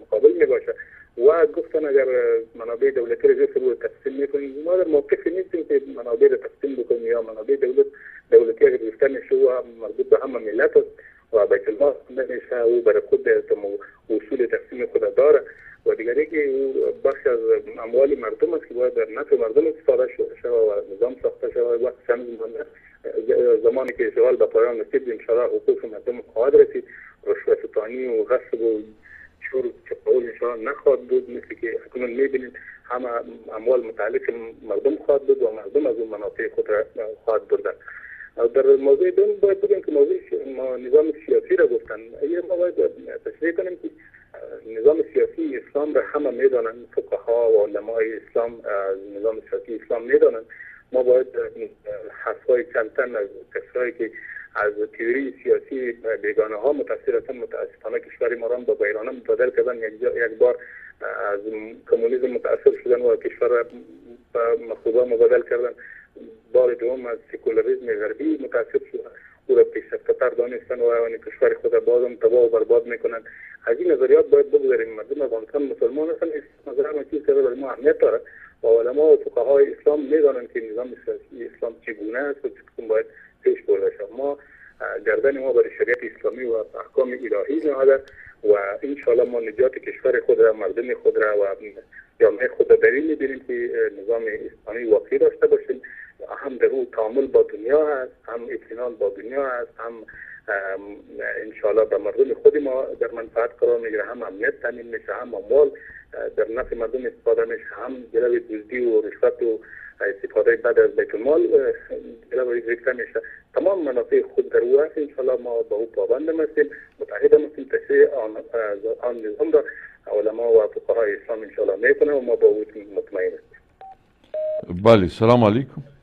مقابل می‌باشه. و گفتن اگر منابع دولتی را رو تقسیم می‌کنیم ما در موقفی نیستیم که منابع را تقسیم بکنیم یا منابع دولت دولتی اگر گرفته میشه و مربوط به همه ملت است. و بیت المال نمیشه او برای خود اصول تقسیم خود داره و دیگری که بخش از اموال مردم است که باید در نفع مردم استفاده شده و نظام ساخته شود وقت چند زمانی که اشغال به پایان رسید انشاءالله حقوق مردم خواهد رسید رشوه ستانی و غصب و چور چپاول انشاءالله نخواهد بود مثل که اکنون میبینید همه اموال متعلق مردم خواهد بود و مردم از اون مناطق خود را خواهد بردن در موضوع دوم باید بگیم نظام سیاسی را گفتن. این ما باید تشریح کنیم که نظام سیاسی اسلام را همه می‌دانند. فقها و علمای اسلام نظام سیاسی اسلام می‌دانند. ما باید حرفای کمتن از کسایی که از تیوری سیاسی بیگانه ها متاثر هستند متاسفانه کشور ما را به بیرانه مبادل کردن. یک بار از کمونیسم متاثر شدن و کشور را به مخوبه مبادل کردن. بار دوم از سکولاریزم غربی متاثر شدن او را پیشرفتتر دانستن و آن کشور خود بازم تباه و برباد می‌کنن از این نظریات باید بگذاریم. مردم افغانستان مسلمان هستن نظر ما چیز که برای ما اهمیت داره و علما و فقهای اسلام می‌دانند که نظام اسلام چگونه است و چطور باید پیش برده شود. ما گردن ما برای شریعت اسلامی و احکام الهی نهاده و انشاءالله ما نجات کشور خود را مردم خود را و جامعه خود را در می‌بینیم که نظام اسلامی واقعی داشته باشیم. هم در او تعامل با دنیا هست هم اطمینان با دنیا هست هم انشاءالله به مردم خود ما در منفعت قرار می‌گیره. هم امنیت تامین میشه هم اموال در نفع مردم استفاده میشه هم جلوی دزدی و رشوت و استفاده بعد از بیت المال جلوی گرفته میشه. تمام منافع خود در او هست. انشاءالله ما به او پابند هستیم متحد هستیم. تشریع آن نظام را علما و فقهای اسلام انشاءالله می‌کنه و ما با او مطمئن هستیم. بله سلام علیکم.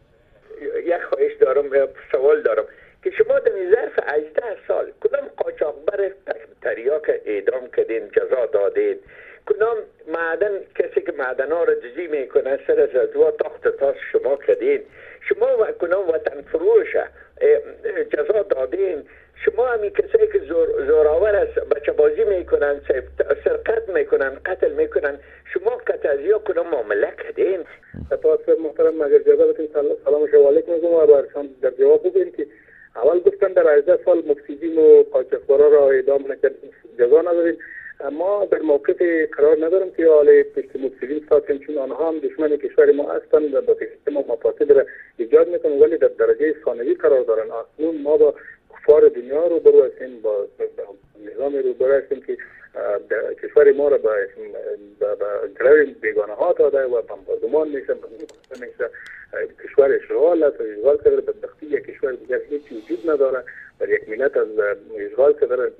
یک خواهش دارم سوال دارم که شما در ظرف 18 سال کدام قاچاقبر تریاک اعدام کردین جزا دادین؟ کدام معدن کسی که معدن ها را جزی می‌کنه سر از ازوا تخت تاس شما کردین؟ شما و کدام وطن فروش جزا دادین شما همین کسایی که زور، زوراور است بچه بازی می‌کنن سرقت می‌کنن قتل می‌کنن. شما کتازیا کدام معامله کردین؟ سپاس محترم اگر جزا سلام شما علیکم. و برشان در جواب بگوین که اول گفتن در 18 سال مفسدین و قاچاقبرا را اعدام نکردیم جزا نداریم. ما در موقف قرار ندارم که حال پشت مفسدین ساتیم چون آنها هم دشمن کشور ما هستند و با ما مفاسد را ایجاد میکنن ولی در درجه ثانوی قرار دارن. اکنون ما با کفار دنیا رو برو هستیم با نظام رو برو هستیم که کشور ما را به گروه بیگانه ها داده و بمباردمان میشه میشه. کشور اشغال است اشغال کرده بدبختی یک کشور دیگر هیچ وجود نداره. و یک ملت از اشغال کرده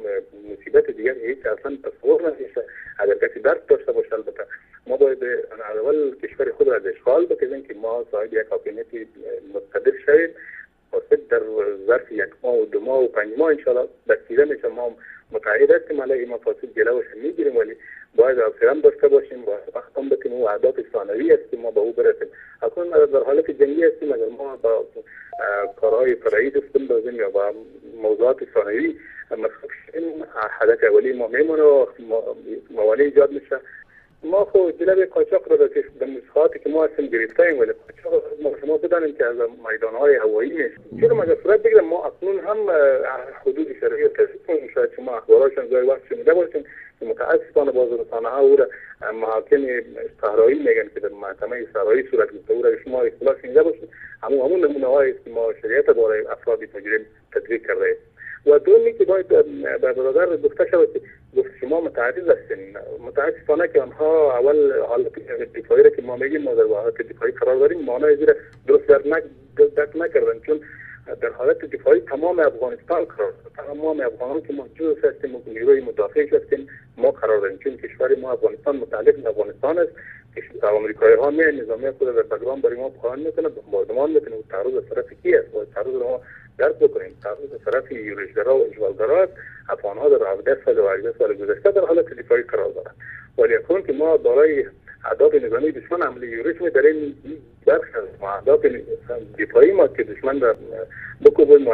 بکوبیم و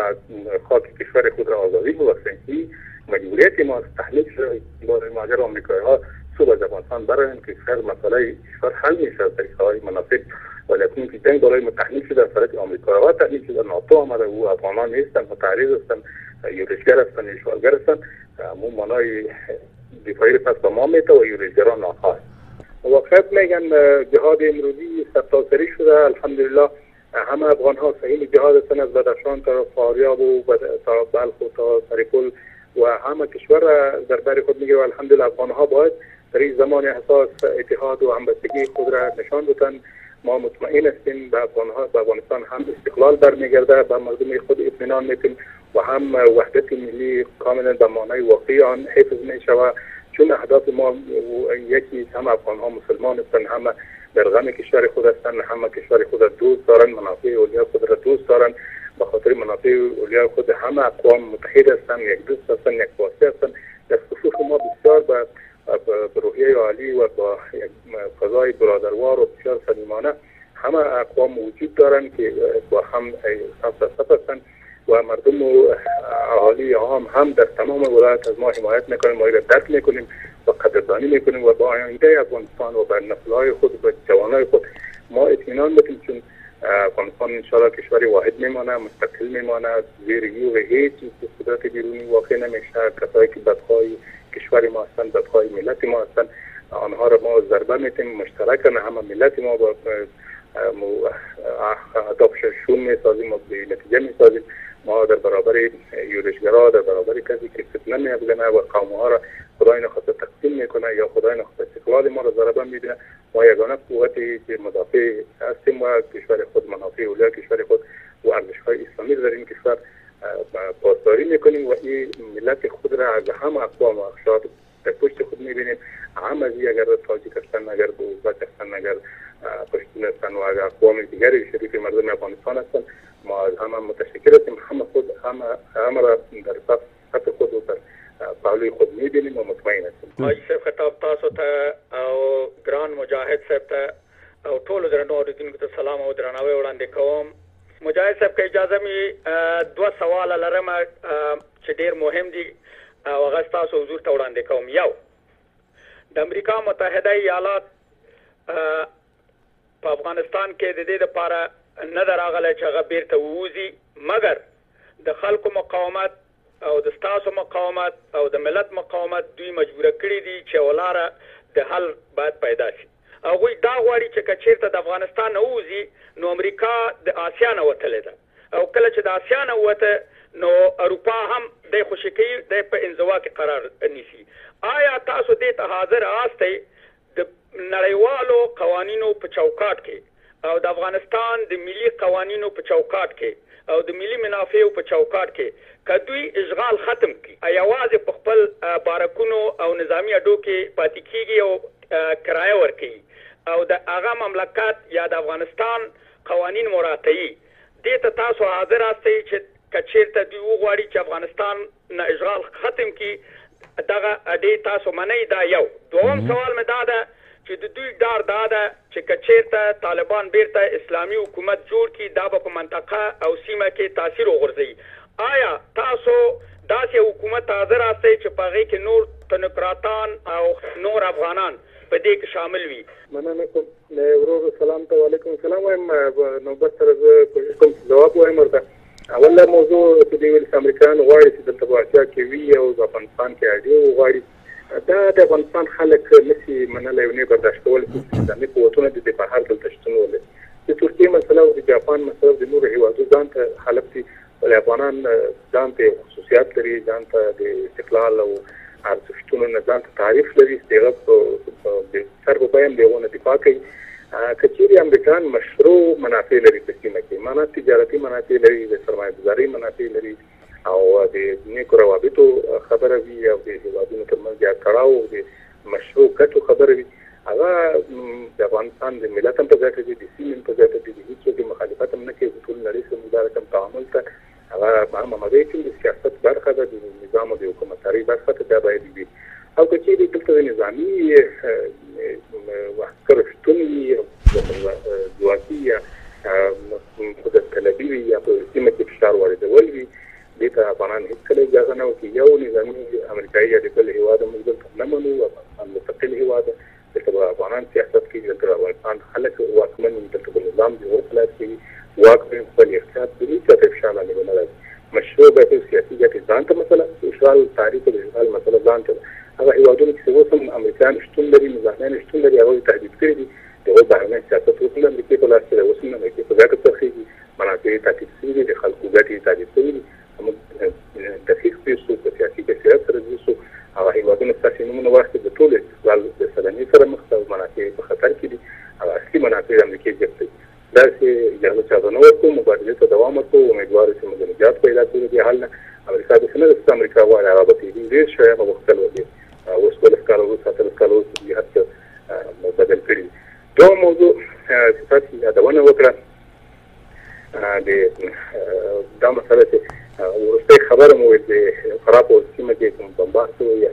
خاک کشور خود را آزادی ببخشیم مجبوریت ما تحمیل شده ماجر آمریکایی ها صبح از افغانستان برایم که خیر مسئله کشور حل میشه از طریق های مناسب ولی اکنون که جنگ برای تحمیل شده از طرف آمریکایی ها تحمیل شده ناتو آمده او افغانان نیستن متعرض هستن یورشگر هستن اشغالگر هستن همون مانای دفاعی پس ما میته و یورشگران ناخواه واقعیت میگن جهاد امروزی سرتاسری شده الحمدلله همه افغان ها صحیح جهاد هستن از بدخشان تا فاریاب و تا بلخ و تا سریپل و همه کشور در بر خود می‌گیره. و الحمدلله افغان ها باید در این زمان حساس اتحاد و همبستگی خود را نشان بدن ما مطمئن هستیم به افغان ها به افغانستان هم استقلال برمیگرده به مردم خود اطمینان میتیم و هم وحدت ملی کاملا به معنای واقعی آن حفظ می شود چون اهداف ما یکی هم افغان ها مسلمان هستند همه در غم کشور خود هستند همه کشور خود دوست دارند منافع اولیاء خود را دوست دارند به خاطر منافع اولیاء خود همه اقوام متحد هستند یک دوست هستند یک واسطه هستند در صفوف ما بسیار به روحیه عالی و با فضای برادروار و بسیار صمیمانه همه اقوام وجود دارند که با هم صف هستند و مردم و اهالی عام هم در تمام ولایت از ما حمایت می‌کنیم ما را درک می‌کنیم. و قدردانی می‌کنیم و با آینده افغانستان و بر نسلهای خود و جوانای خود ما اطمینان بدیم چون افغانستان انشاءالله کشوری واحد میمانه مستقل میمانه زیر یوغ هیچ قدرت بیرونی واقع نمیشه. کسایی که بدخواه کشور ما هستند بدخواه ملت ما هستند آنها را ما ضربه میتیم مشترکن همه ملت ما با اهدافش شون می‌سازیم و به نتیجه می‌سازیم. ما در برابر یورشگرا در برابر کسی که فتنه میبزنه و قوم ها را خدای نخواسته تقسیم می‌کنه یا خدای نخواسته استقلال ما را ضربه میده ما یگانه قوتی که مدافع هستیم و کشور خود منافع اولیاء کشور خود و ارزش های اسلامی در این کشور پاسداری می‌کنیم و این ملت خود را از همه اقوام و اخشار در پشت خود می‌بینیم. هم از اگر تاجیک هستن اگر ازبک هستن اگر پشتون هستن و اگر اقوام دیگری شریف مردم افغانستان هستن ما متشکر هستیم همه خود همه همه را در صف خود و در پهلوی خود میبینیم و مطمئن هستیم. حاجی صاحب خطاب تاسو ته او ګران مجاهد صاحب ته او ټولو درنو اوریدونکو ته سلام او درناوی وړاندې کوم. مجاهد صاحب که اجازه می دوه سوال لرم چې ډیر مهم دي. او هغه تاسو حضور ته وړاندې کوم. یو د امریکا متحده ایالات په افغانستان کې د دې لپاره نه دراغله چې هغه بیرته ووزي مګر د خلکو مقاومت او د ستاسو مقاومت او د ملت مقاومت دوی مجبور کړی دي چې ولاره د حل باید پیدا شي. هغه دا غواړي چې کچیرته د افغانستان نه ووزي نو امریکا د آسیا نه وتلې ده. او کله چې د آسیا نه وته نو اروپا هم د خوشکی د په انزوا کې قرار نیسي. آیا تاسو دې ته حاضر آستئ د نړیوالو قوانینو په چوکاټ کې او د افغانستان د ملي قوانینو په چوکاټ کې او د ملي منافعو په چوکاټ کې کدوې اشغال ختم کړي ایوازې په خپل بارکونو او نظامی اډو کې پاتې کیږي او کرایه ورکړي او د هغه مملکت یا د افغانستان قوانین مراتعي دې ته تاسو حاضر راستئ چې کچیرته دی وغواړي چې افغانستان نه اشغال ختم کړي دغه دې تاسو منئ دا یو. دوم سوال مې دا ده چې د دوی دار دا ده چې کچیرته طالبان بیرته اسلامی حکومت جوړ کړي دا په منطقه او سیمه کې تاثیر وغورځي آیا تاسو داسې حکومت حاضر راستئ چې په هغه کې نور تنکراتان او نور افغانان په دې کې شامل وي؟ مننه کوم. ورور سلام ته وعلیکم السلام وایم. نوبت سره زه کوم جواب وایم ورته. اوله موضوع چې دی ویل امریکایان غواړي چې دلته واقعیا کې وي او افغانستان کې اړیو غواړي دا د افغانستان خلک نشي منلای او نه برداشت کول چې د خبره مو د خراب او سیمه کې کوم بمبار شو یا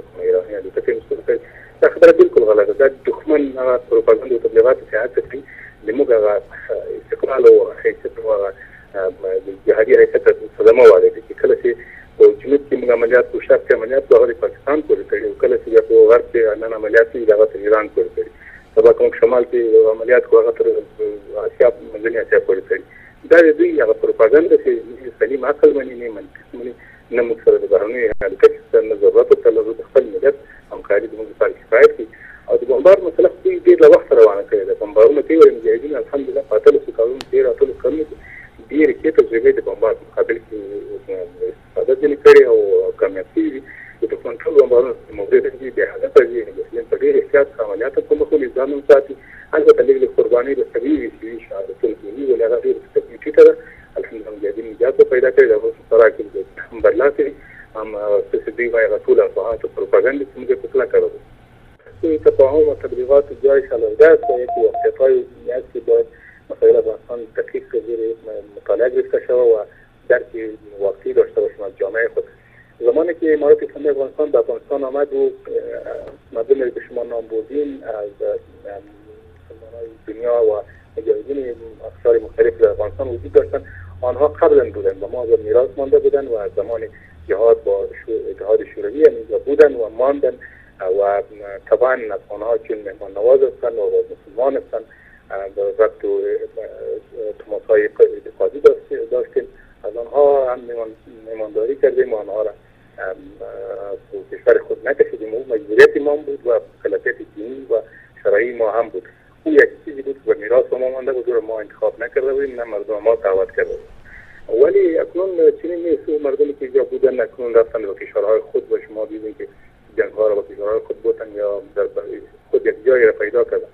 اکنون چنین نیست مردمی که اینجا بودن اکنون رفتن به کشورهای خود و شما دیدین که جنگ ها را با کشورهای خود بودن یا در خود یک جایی را پیدا کردن.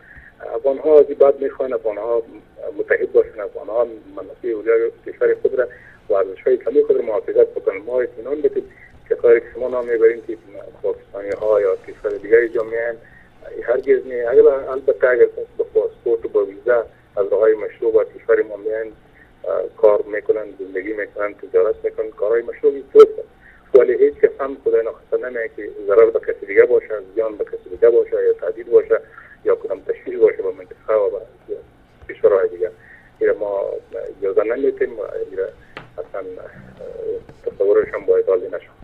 افغان ها از بعد می‌خوان افغان ها متحد باشن افغان ها منافع کشور خود را و ارزش های کمی خود را محافظت بکنن. ما اطمینان بدیم که کاری که شما نام می‌برین که پاکستانی ها یا کشور دیگری جامعه هرگز نه. البته اگر با پاسپورت و با ویزا از راهای مشروع با کشور ما میان کار میکنن زندگی میکنن تجارت میکنن کارهای مشروعی درسته ولی هیچ کس هم خدای نخواسته نمیه که ضرر به کسی دیگه باشه زیان به کسی دیگه باشه یا تهدید باشه یا کدام تشویش باشه به منطقه و به کشورهای دیگه. ایره ما اجازه نمیتیم و ایره اصلا تصورش هم باید حالی نشون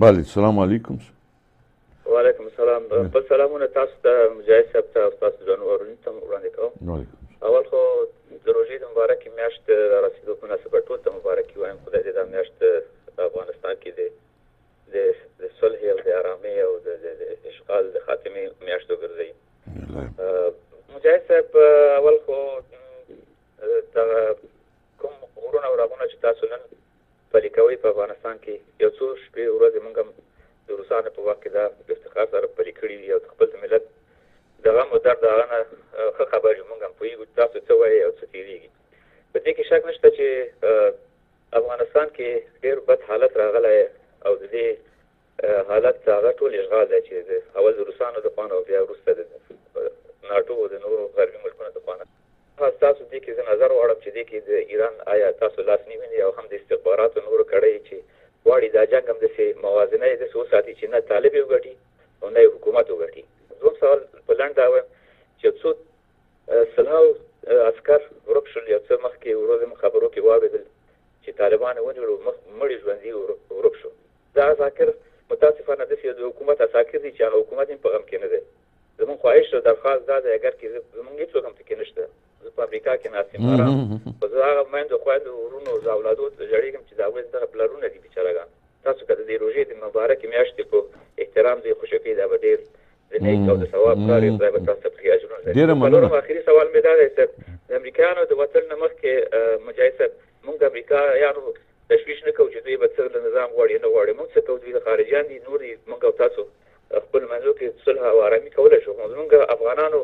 بله سلام علیکم. وعلیکم السلام. بل سلامونه تاسو ته مجاهد صاحب ته او تاسو جانورونو ته وړاندې کوم اول خو د روژې د مبارکې میاشت د رسیدو په مناسبت ټول ته مبارکي وایم خدای دې دا میاشت افغانستان کې د د صلح او د آرامۍ او د اشغال د خاتمه میاشتو ګرځي مجاهد صاحب اول خو دا کوم غرونه او راغونه چې تاسو نن پلي کوي په افغانستان کې یو څو شپې ورځې موږ د روسانو په کې دا د افتخار سره پلي کړی دی او خپل ملت دغه مو درد هغه نه ښه خبرې موږ هم پوهیږو تاسو څه وایي او څه تیریږي. په دې کې شک نشته چې افغانستان کې ډېر بد حالت راغلی او د دې حالت هغه ټول اشغال دی چې اول د روسانو د پانه او بیا وروسته د ناتو او د نورو غربي ملکونو د پانه تاسو دې کې نظر واړم چې دې کې د ایران آیا تاسو لاس نیونی او هم د استخباراتو نورو کړی چې واړی دا جنگ هم د سي موازنه د سو ساتي چې نه طالب یو غټي او نه حکومت وګټي دوم سوال په لاندې دا چې څو سلاو عسكر ورک شول یو څه مخکې ورځم خبرو کې واوریدل چې طالبان ونیول مړي ژوندۍ ورک شو دا ذاکر متاسفانه د حکومت اساکر دي چې هغه حکومت په غم کې نه ده زمون خواهش درخواست دا ده اگر کې زمون هیڅ کوم کې نشته. زه په امریکا کې ناسم مرام په زه هغه مېند خو د ورونو زاولادو ته جوړیږم چې دا ول د بلرونه دي بیچارهګان. تاسو کده د روزي د مبارک میاشتې په احترام دی خوشحالي دا ډیر د نیک او د ثواب کار یې خدای به تاسو په اجرونه ډیر مننه اخري سوال مې دا دی چې د امریکایانو د وطن نمخ کې مجاهد مونږ امریکا یانو تشویش نه کوو چې دوی به څه نظام غواړي نه غواړي مونږ څه کوو دوی د خارجيان دي نور مونږ او تاسو خپل منځو کې صلح او آرامي کولای شو مونږ افغانانو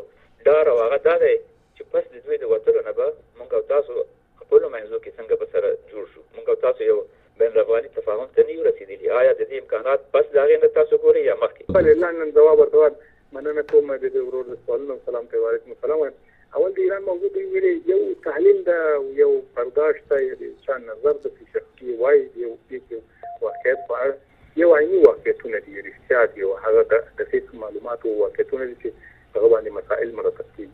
ډار او هغه دا دی چې پس د دوی د وطن نه به مونږ او تاسو خپل منځو کې څنګه به سره جوړ شو مونږ او تاسو یو بین الافغاني تفاهم ته نه رسیدلی آیا د دې امکانات پس دا غي نه تاسو ګوري یا مخکې؟ بله لاندې جواب ورته مننه کوم د دې ورور د سوالونو. سلام ته وعلیکم السلام. اول د ایران موضوع دی ویلي یو تحلیل دا یو برداشت دی د چا نظر د شخصي وای یو یو واقعیت په اړه. یو عیني واقعیتونه دي رښتیا دي او هغه د هیڅ معلوماتو واقعیتونه دي چې هغه باندې مسائل مرتب دي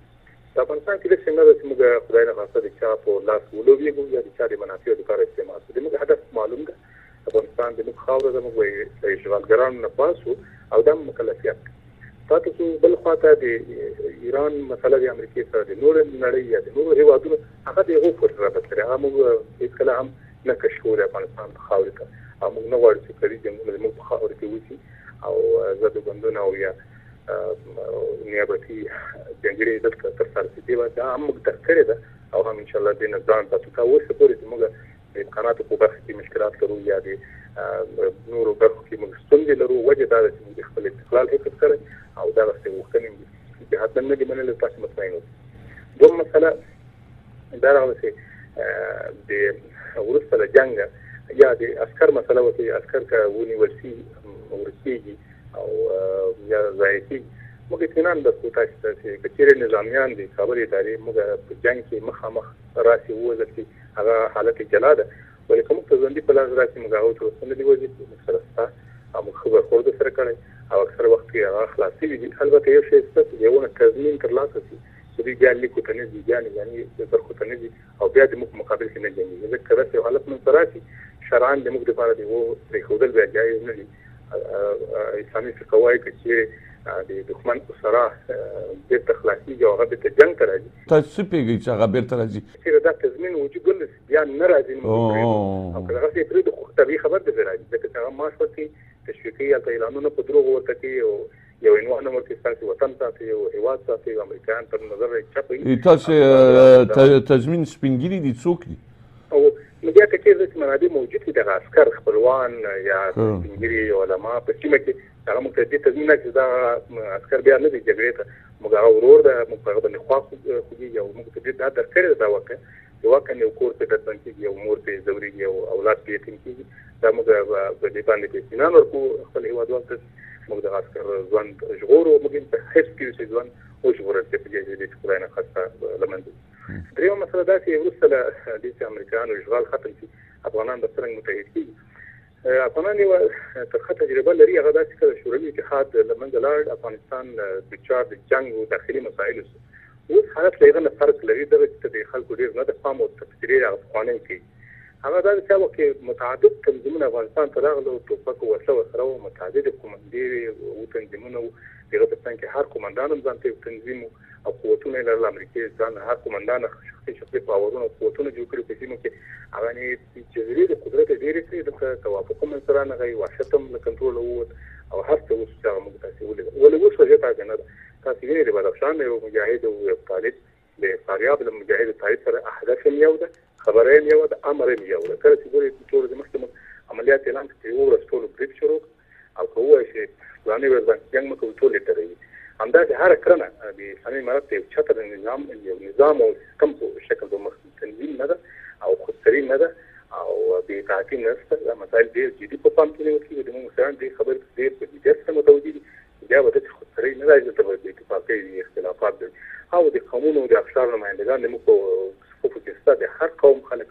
د افغانستان کې څنګه د موږ خدای نه خاصه د چا په لاس ولوي یا د چا د منافع لپاره استعمال دي موږ هدف معلوم ده. افغانستان د موږ خاور د موږ د اشغالګرانو نه پاسو او د مکلفیت شو بل خواته د ایران مسله د امریکای سره د نور نړۍ یا د نور هیوادونو هغه د یو پر رابط لري. هغه موږ هیڅ کله هم نه کشور افغانستان په خاور کې موږ نه غواړو چې کړي د موږ په خاور کې وسی او زده بندونه او یا نیابتي جنگري دلته تر سره دي دا هم موږ تذکرې ده او هم ان شاء الله د نظام تاسو ته اوس پورې موږ د امکاناتو په برخه کې مشکلات لرو یا د نورو برخو کې موږ ستونزې لرو وجه دا ده چې موږ خپل استقلال حفظ کړی او دا څه وختونه چې حتما نه دي منل تاسو مطمئن اوسئ دوم مسله دا راغله چې د ورسته له جنگ یا د عسكر مسله وته عسكر کا ونی ورسي ورسيږي او ځایتي موږ اطمینان د کوتا چې کچېره نظامیان دي خبرې ادارې موږ په جنگ کې مخامخ راسي وځل چې هغه حالت جلاده ولې کوم ته ځندې په لاس راسي موږ او ته څنګه دی وځي موږ سره ستا او خبر خور د سره کړی. او اکثر وخت کې هغه خلاصي وي البته یو شی ست یو نه تضمین تر لاسه شي چې دوی بیا لیکو ته نه دي یعنی یعنی د برخو ته نه دي او بیا د مخ مقابل کې نه زه کله چې حالت من تراسي شرعان د مخ لپاره دی وو پرې خودل بیا جایز نه دي اسلامي فقوای کې د دښمن سره د تخلاصي او هغه د جنگ ته راځي. تاسو پیږي چې هغه بیرته راځي؟ چې دا تضمین وجود ګل بیا نه راځي او کله چې پرې د طبي خبر د راځي چې هغه ماش ورتي تشویقي اعلانونه په دروغ ورته کوي او یو عنوان ورته ستاسو وطن ساتي او هیواد ساتي امریکایان تر نظر چپي تاسو تضمین سپینګری دي څوک دي؟ او نو بیا کې چې منابع موجود دي د عسكر خپلوان یا سپینګری علما په سیمه کې هغه موږ ته تضمین چې دا عسكر بیا نه دي جګړې ته موږ ورور د موږ په باندې خوا خو یو موږ ته دا درکړی دا وکړه یو وکړ یو کور ته دتن کې یو مور ته زوري یو اولاد په یتیم کې دا موږ په دې باندې په سینان ورکو خپل هیوادوال ته موږ د عسكر ځوان ژغورو موږ په هیڅ کې ځوان او ژغورل چې په دې کې خدای نه خاصه لمنځه دریو مسله دا چې ورسره د دې امریکایانو اشغال ختم شي افغانان د څنګه متحد کیږي افغانان یو ترخه تجربه لري هغه د شوروي اتحاد لمنځه لاړ افغانستان د چار د جنگ او داخلي مسایلو اوس حالت لږه فرق لري د خلکو ډیر نه د فهم او تفسیر افغانان کې هغه دا چې وکه متعدد تنظیمونه افغانستان ته راغلو ټوپک وسله سره متعدد کومندې او تنظیمونه دغه په څنګه هر کومندان هم ځان ته تنظیم او قوتونه لرل امریکای ځان هر کومندان شخصي شخصي پاورونه قوتونه جوړ کړي په سیمه کې. هغه نه چې زری د قدرت ډېرې کړي د توافق من سره نه غي واشتم له کنټرول او هر څه اوس چې موږ تاسو ولې ولې اوس وجه تا کنه تاسو یې د بدخشان یو مجاهد او طالب د فاریاب د مجاهد طالب سره اهداف یو ده خبره یو د امر یو کله چې ګوري ټول د مخکمه عملیات اعلان کړي او رسول بریټ شروع او کوه شي ځاني ورځ څنګه مکو ټول ترې همدا چې هر کړنه د اسلامي امارت یو چتر نظام یو نظام او سیستم په شکل د مخ تنظیم نه ده او خودسري نه ده او د تعقیم نشته دا مسایل ډیر جدي په پام کې نیول کېږي د موږ سره د خبر ډیر په دې سره متوجي دي. بیا به د خودسري نه راځي ته د اتفاقي اختلافات دي او د قانون او د افشار نمائندگان د موږ په کې د هر قوم خلک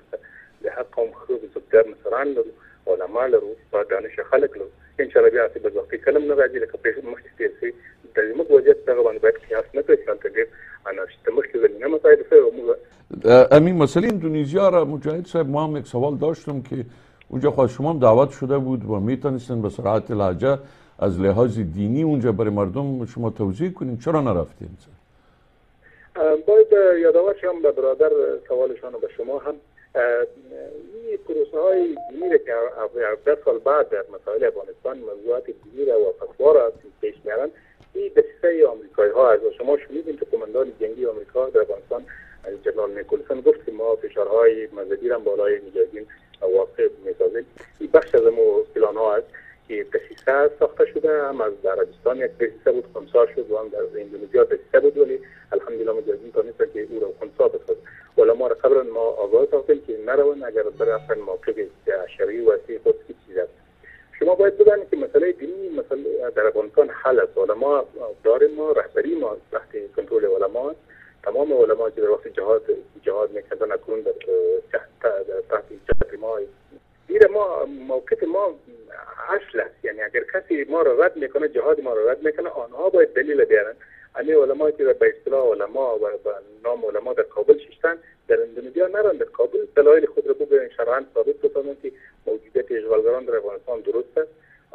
د هر قوم خلک زبدار مصران لرو علما لرو دانش خلک لرو ان شاء الله بیا چې په وخت کلم نه راځي لکه په مخکې تیر شي د موږ وجه څنګه باندې باید قیاس نه کړی چې ډېر انا مشکل زمینه مسائل سره موږ امین مسئله اندونزیا را مجاهد صاحب ما هم یک سوال داشتم که اونجا خواهد شما دعوت شده بود و می‌تونستن به سرعت لحجه از لحاظ دینی اونجا برای مردم شما توضیح کنیم چرا نرفتیم باید یادآور شم به برادر سوالشان به شما هم پروسه های دینی که ده سال بعد در مسائل افغانستان موضوعات دینی و فتوا را پیش میارن این دسته آمریکایی ها از شما شنیدین که کماندان جنگی آمریکا در افغانستان جنرال نیکولسون گفت که ما فشارهای مذهبی را بالای مجاهدین واقع می‌سازیم این بخش از مو پلان ها است که دسیسه ساخته شده هم از عربستان یک دسیسه بود خونسا شد و هم در اندونزیا دسیسه بود ولی الحمدلله مجاهدین تانستن که او را خونسا بسازه علما را قبلا ما آگاه ساختیم که نروند اگر برفتن موقع شرعی وسیع خود کی چیز است شما باید بدانید که مسئله دینی مسئله در افغانستان حل است. علما داریم ما رهبری ما تحت کنترل علما تمام علما که در وقت جهاد جهاد می‌کردن اکنون در تحت جهاد ما. زیرا ما موقف ما اصل است. یعنی اگر کسی ما را رد می‌کنه جهاد ما را رد می‌کنه آنها باید دلیل بیارن. همه علما که به اصطلاح علما و نام علما در کابل ششتن در اندونزیا نرن در کابل. دلایل خود را بگوین شرعا ثابت بکنن که موجودیت اشغالگران در افغانستان درست است.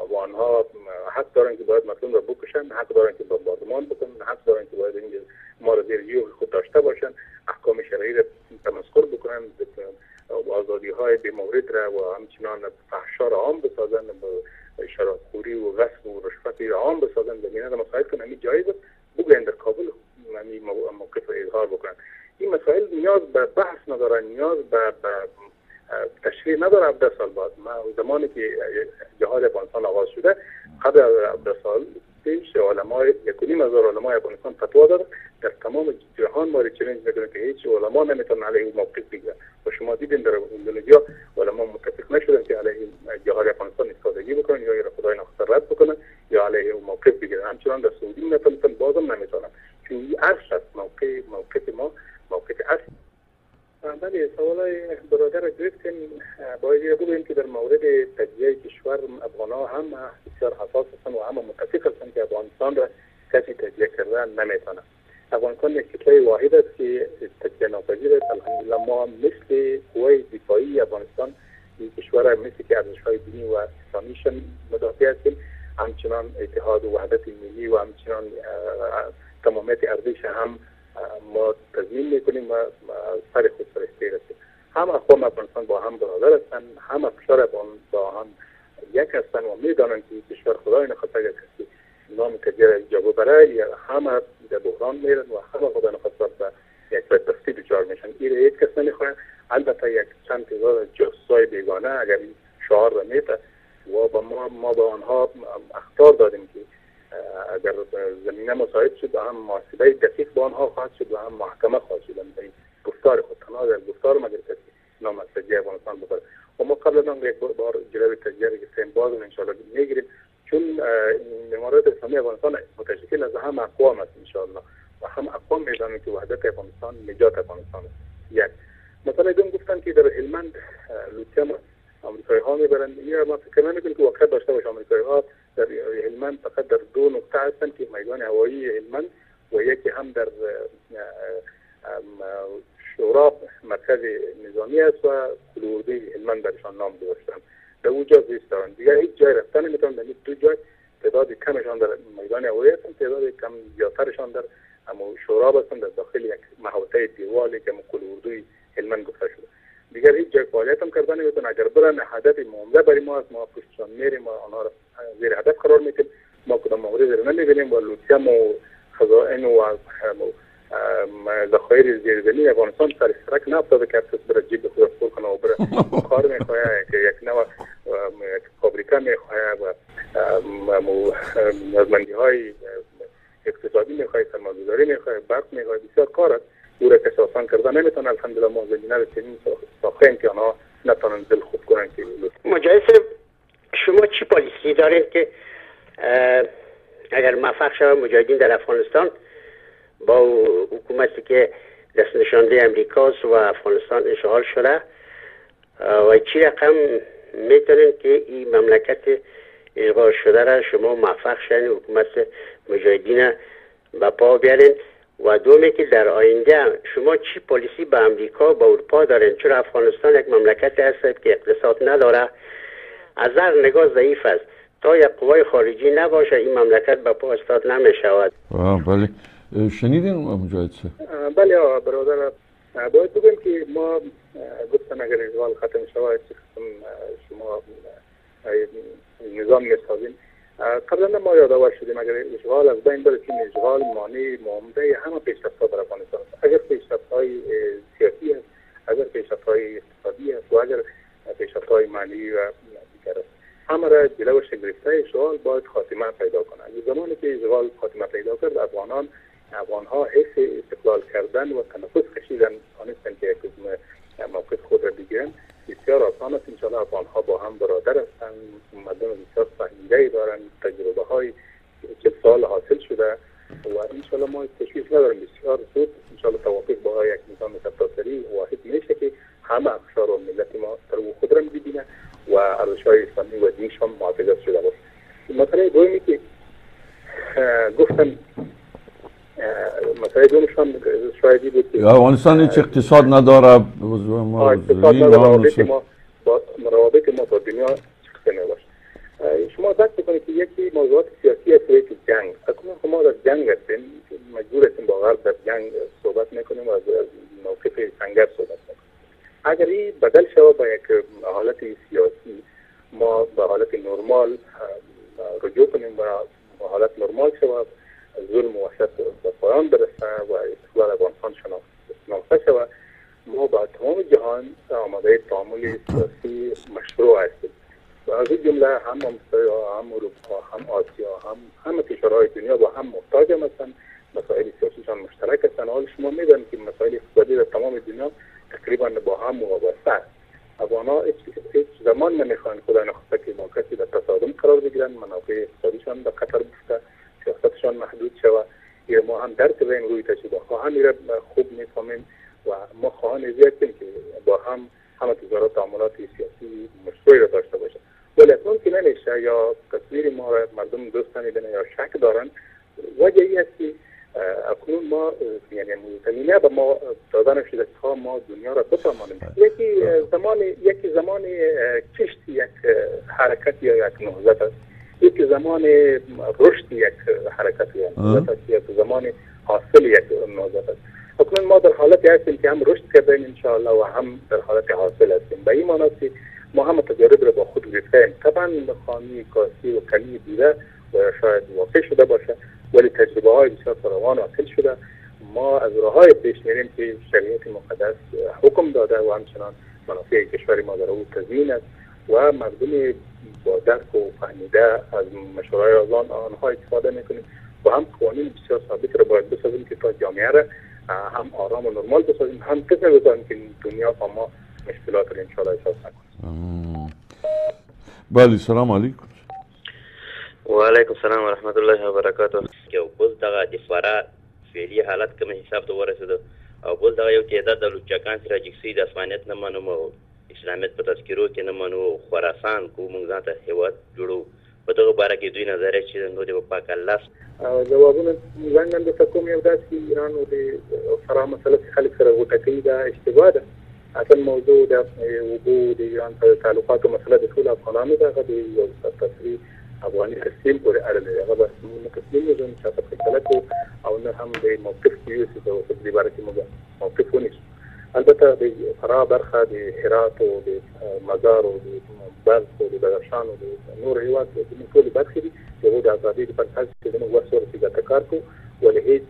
و آنها حق دارن که باید مردم را بکشن حق دارن که بمباردمان بکنن حق دارن که باید این ما را زیر خود داشته باشن احکام شرعی را تمسخر بکنن آزادی های به مورد را و همچنان فحشا را عام بسازن شراب خوری و غصب و رشوت را عام بسازن زمینه را مسائل کنن همین جایز بگوین در کابل اظهار بکنن. این مسائل نیاز به بحث ندارن نیاز به تشریح نداره 17 سال بعد ما زمانی که جهاد افغانستان آغاز شده قبل از 17 سال پیش علمای یک نیم هزار علمای افغانستان فتوا داد در تمام جهان ما چالش می‌کنه که هیچ علما نمی‌تونن علیه او موقف بگیرن. و شما دیدین در اندونزیا علما متفق نشدن که علیه جهاد افغانستان استفاده بکنن یا را خدای نخواست رد بکنن یا علیه او موقف بگیرن. همچنان در سعودی نمی‌تونن بازم نمی‌تونن. چون این اصل است موقع اصل بله سوال برادر گرفتیم باید بگوییم که در مورد تجزیه کشور افغان ها هم بسیار حساس هستند و همه متفق هستند که افغانستان را کسی تجزیه کردن نمی‌تونه. افغانستان یک کشور واحد است که تجزیه ناپذیر است. الحمدلله ما مثل قوای دفاعی افغانستان این کشور مثل که ارزش های دینی و اسلامیشن مدافع هستیم همچنان اتحاد و وحدت ملی و همچنان تمامیت ارزش هم ما تضمین می‌کنیم و سر خود هم اقوام افغانستان با هم برادر هستند هم کشور با هم یک هستند و می‌دانند که کشور خدای نخواست اگر کسی نام کجر جابو برای یا همه در بحران میرن و همه خدا نخواست به یک بدبختی دچار میشن. این هیچ کس نمی‌خواه البته یک چند تعداد جاسوسای بیگانه اگر اقتصاد نداره. از هر نگاه ضعیف است. تا یک قوای خارجی نباشه این مملکت به پا استاد نمی شود بله. شنیدین مجاهد بله برادر باید بگم که ما گفتن اگر اشغال ختم شود شما نظام می‌سازیم. قبلا ما یادآور شدیم اگر اشغال از بین بره چون اشغال مانع معامله همه پیشرفت ها در افغانستان است. اگر پیشرفت های سیاسی است اگر پیشرفت های اقتصادی است و اگر پیشرفت های مالی و دیگر است همه را جلوش گرفته اشغال باید خاتمه پیدا اگر زمانی که اشغال خاتمه پیدا کرد افغانان افغان ها حس استقلال کردن و تنفس کشیدن. آنستن که یک موقف خود را بگیرن. بسیار آسان است. انشاءالله افغان ها با هم برادر هستند. مردم بسیار فهمیده دارند. تجربه های که سال حاصل شده و انشاءالله ما تشویش نداریم بسیار زود انشاءالله توافق با یک نظام دکتاتوری واحد میشه که همه اقشار و ملت ما در خود را ببینه و ارزش های اسلامی و دینش هم محافظت شده باشه. مسئله دومی که گفتن مسئله دومشان شایدی بود که افغانستان هیچ اقتصاد نداره ما با روابط ما با دنیا چخصه باشه شما درک بکنید که یکی موضوعات سیاسی است که جنگ. اکنون ما در جنگ هستیم مجبور هستیم با غرب در جنگ صحبت می‌کنیم و از موقف سنگر صحبت می‌کنیم اگر این بدل شود با یک حالت سیاسی ما به حالت نرمال رجوع کنیم و حالت نرمال شود ظلم و وحشت به پایان برسه و استقلال افغانستان شناخته شود ما با تمام جهان آماده تعامل سیاسی مشروع هستیم. و از این جمله هم امریکا هم اروپا هم آسیا هم همه کشورهای دنیا با هم محتاج هستند. مسائل سیاسیشان مشترک هستند. حال شما که مسائل اقتصادی در تمام دنیا تقریبا با هم وابسته افغانها هیچ زمان نمی‌خوان خدا نخواسته که موقعی در تصادم قرار بگیرن. منافع اقتصادیشان به خطر بفته سیاستشان محدود شود. یا ما هم درک بین روی تجربه خواهان را خوب می‌فهمیم و ما خواهان زیادیم که با هم همه تجارت تعاملات سیاسی مشروعی را داشته باشه ولی اکنون که نمیشه یا تصویر ما را مردم دوست نمیدنه یا شک دارن وجه ای است که اکنون ما یعنی زمینه به ما داده نشده تا ما دنیا را بفهمانیم یکی زمان یکی زمان کشت یک حرکت یا یک نهضت است. یک زمان رشد یک حرکت یا نهضت است. یک زمان حاصل یک نهضت است. اکنون ما در حالت هستیم که هم رشد کردیم انشاءالله و هم در حالت حاصل هستیم. به این معنی ما هم تجارب را با خود گرفتیم طبعا خانی کاسی و کمی بوده و شاید واقع شده باشه. ولی تجربه های بسیار فراوان حاصل شده. ما از راه های پیش میریم که شریعت مقدس حکم داده و همچنان منافع کشور ما در او تضمین است و مردم با درک و فهمیده از مشورای آزان آنها استفاده می‌کنیم و هم قوانین بسیار ثابت را باید بسازیم که تا جامعه را هم آرام و نرمال بسازیم هم کسی بسازیم که دنیا با ما مشکلات را انشاءالله احساس نکنیم بله سلام علیکم. و علیکم السلام و رحمت الله و برکاته یو بل دغه د فرا فعلی حالت کوم حساب ته ورسېده. او بل دغه یو تعداد د لوچکان سره جکسي د اسمانیت نه منو او اسلامیت په تذکرو کې نه منو خراسان کو موږ ځان ته هیواد جوړو په دغه باره کې دوی نظر چې نو د پاک الله جوابونه څنګه د تکوم یو داسې ایران او د فرا مسله خلک سره وټکې دا اشتباه ده. اصل موضوع د وګړو د ایران سره تعلقاتو مسله د ټول افغانانو دغه د یو تصریح افغاني تسلیم پورې اړه لري هغه بس موږ تسلیم یو چې په فیصله کو او نه هم د موقف کې یو څه د وسې باره کې موږ موقف ونیسو البته د فرا برخه د هرات او د مزار او د بلخ او د بدخشان او د نور هیواد د ټول برخې دي چې د ازادي د پرتاز کې د نو ورسره چې ګټه کار کو ولې هیڅ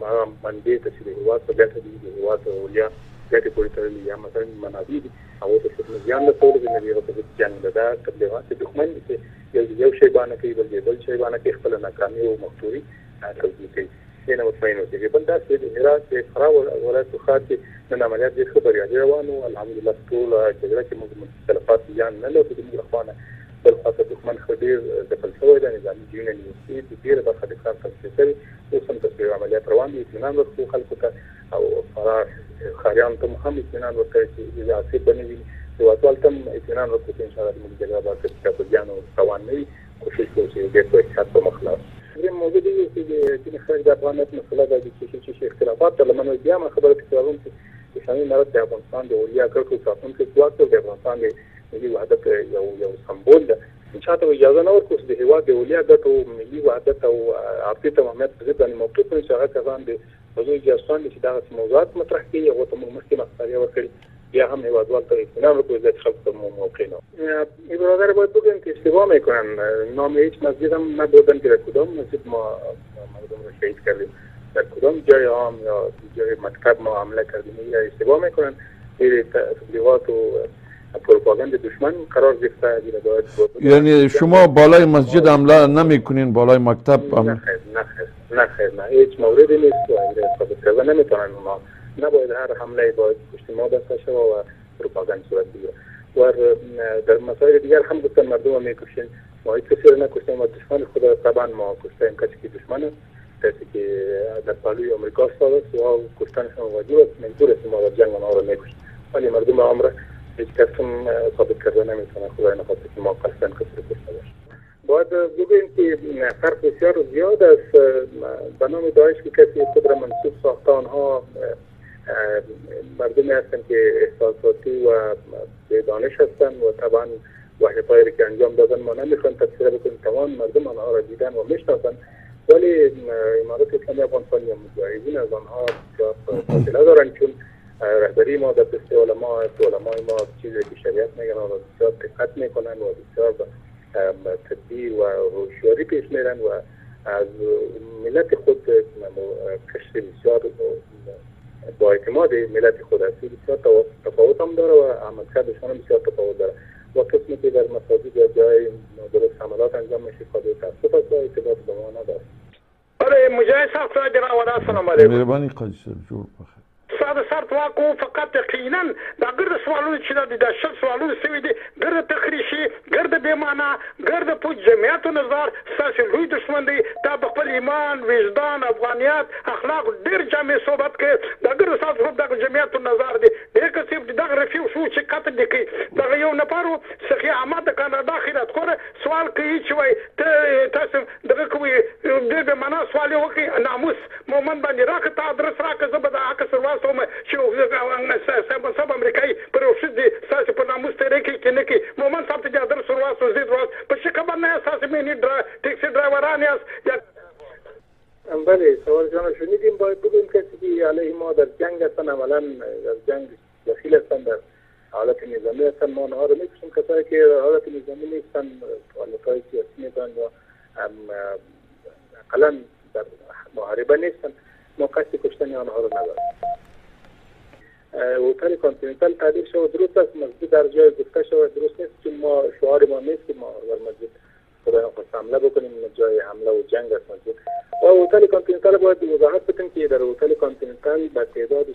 ما منډې ته چې د هیواد په ګټه دي د هیواد اولیا ګټه پورې تړلې یا مثلا منابع دي او د څه ځان له ټول د نړۍ په ځان ده تبلیغات دښمن دي یو یو شی باندې کوي بل بل شی باندې کوي خپل ناکامي او مختوري توجیه کوي نه مطمئن اوسئ بل دا چې د هرات د خراب ولایت خاص نن عملیات ډېر ښه بریالي روانو الحمدلله ټول جګړه کې موږ مختلفات ځان نه لرو د موږ خوانه بل خاصه دښمن خو ډېر د فلسفه د نظامي جیونه نیوسي د ډېر برخه د کار تفصیل کوي اوس هم تصویر عملیات روان دي اطمینان ورکړو خلکو ته او فرار خاریان ته هم اطمینان ورکړي چې اضافي بنوي. هیوادوال ته اطمینان ورکړو چې انشاءالله موږ جګړه به چې په ځانو روان نه کوشش چې ډېر په احتیاط په مخ لاړ دریم موضوع دی چې د خلک د افغانیت مسله ده چې چې اختلافات ته لمنو بیا ما خبره کوم چې اسلامي امارت د افغانستان د اولیا ګټو ساتونکي ځواک د افغانستان د ملي وحدت یو یو سمبول ده چاته اجازه نه ورکوس د هیواد د اولیا ګټو ملي وحدت او عرفي تمامیت په ضد باندې موقف نه شغه کسان د موضوع اجازه چې دا موضوعات مطرح کړي او ته مخکې مخکې ورکړي بیا هم هیوادوال تا اطمینان رو که خلق موقع نه این برادر باید اشتباه می‌کنن نام هیچ مسجد هم نبودن که در کدام مسجد ما مردم رو شهید کردیم. در کدام جای عام یا جای مکتب ما حمله کردیم؟ یا اشتباه می‌کنن زیر تبلیغات و پروپاگاند دشمن قرار گرفته. یعنی شما بالای مسجد حمله نمی‌کنین بالای مکتب نه خیر نه خیر نه خیر نه. هیچ موردی نیست و ثابت کرده نمی‌تونن اونا نباید هر حمله باید پشت ما بسته شود و پروپاگاند صورت بگیره. و در مسائل دیگر هم گفتن مردم می‌کشین ما هیچ کسی رو نکشتیم و دشمن خود طبعا ما کشتیم کسی که دشمن کسی که در پالوی امریکا استاد است. و کشتنشان واجب است. مجبور است ما در جنگ آنها رو می‌کشیم ولی مردم عمر هیچ کس هم ثابت کرده نمی‌تونه. خدای نخواسته که ما قصدن کسی رو کشته باشیم. باید بگوییم که فرق بسیار زیاد است. به نام داعش که کسی خود را منصوب ساخته آنها مردمی هستند که احساساتی و دانش هستند و طبعا وحی که انجام دادن ما نمی‌خوان تفسیر بکنیم. تمام مردم آنها را دیدن و می‌شناسن. ولی امارات اسلامی افغانستان یا مجاهدین از آنها فاصله دارن چون رهبری ما در دست علما است. علمای ما چیزی که شریعت میگن و بسیار دقت می‌کنن و بسیار تدبیر و هوشیاری پیش میرن و از ملت خود کشت بسیار با اعتماد ملت خود هستی بسیار تفاوت هم داره و عملکردشان هم بسیار تفاوت داره. و قسمی که در مساجد یا جای درست حملات انجام میشه قابل تاسف است و ارتباط به ما نداره آره مجاهد صاحب صاحب جناب السلام علیکم. مهربانی قاضی صاحب جوړ بخیر ساده سرت واکو فقط یقینا دا ګرد سوالونه چې د د شل سوالونه سوي دي ګرد تخریشي ګرد بے معنا ګرد په جمعیت نظر ساسي لوی دشمن دی دا خپل ایمان وجدان افغانیت اخلاق ډیر جامع صحبت کوي دا ګرد ساسو د جمعیت نظر دی دغه کسب دغه رفیو شو چې کته دی کوي دا یو نفرو سخی احمد د کاناډا خیرات خور سوال کوي چې وای ته تاسو دغه کوي ډیر بے معنا سوال وکي ناموس مومن باندې راکته ادرس راکه زبدا حق سرواسو کوم چې سبا سبا امریکایي پر اوسې دي تاسو په ناموس ته کې کې نه کې مومن صاحب ته در سر واسو زید واس په څه خبر نه تاسو مې نه درا ټیکسي ډرایوران یاست یا بله سوال جان شنیدیم باید بگویم کسی که علیه ما در جنگ هستن عملا در جنگ داخل هستن در حالت نظامی هستن ما آنها رو میکشیم کسایی که حالت نظامی نیستن حالت های سیاسی میدن یا اقلا در محاربه نیستن ما قصد کشتن آنها رو نداریم هتل کانتیننتال تعبیر شود درست است مسجد در جای گفته شود درست نیست چون ما شعار ما نیست که ما در مسجد خدا نخواست حمله بکنیم جای حمله و جنگ است مسجد. و هتل کانتیننتال باید وضاحت بکنیم که در هتل کانتیننتال به تعداد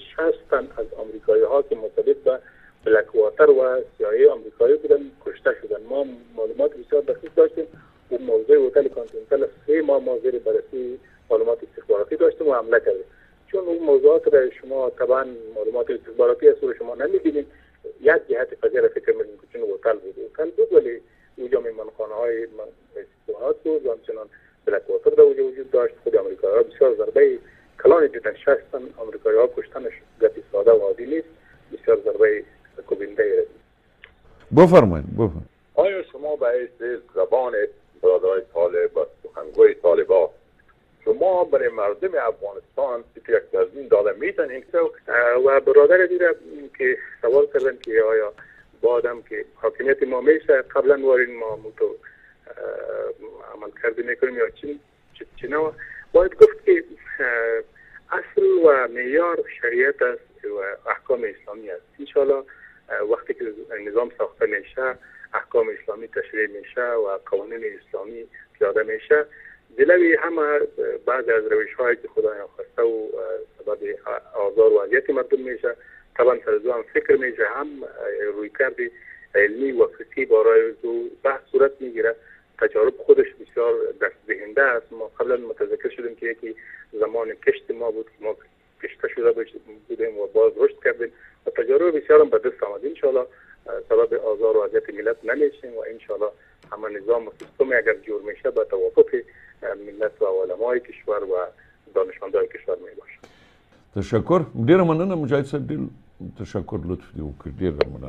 تشکر ډیره مننه مجاهد صاحب ډیر تشکر لطف دی وکړ ډیره مننه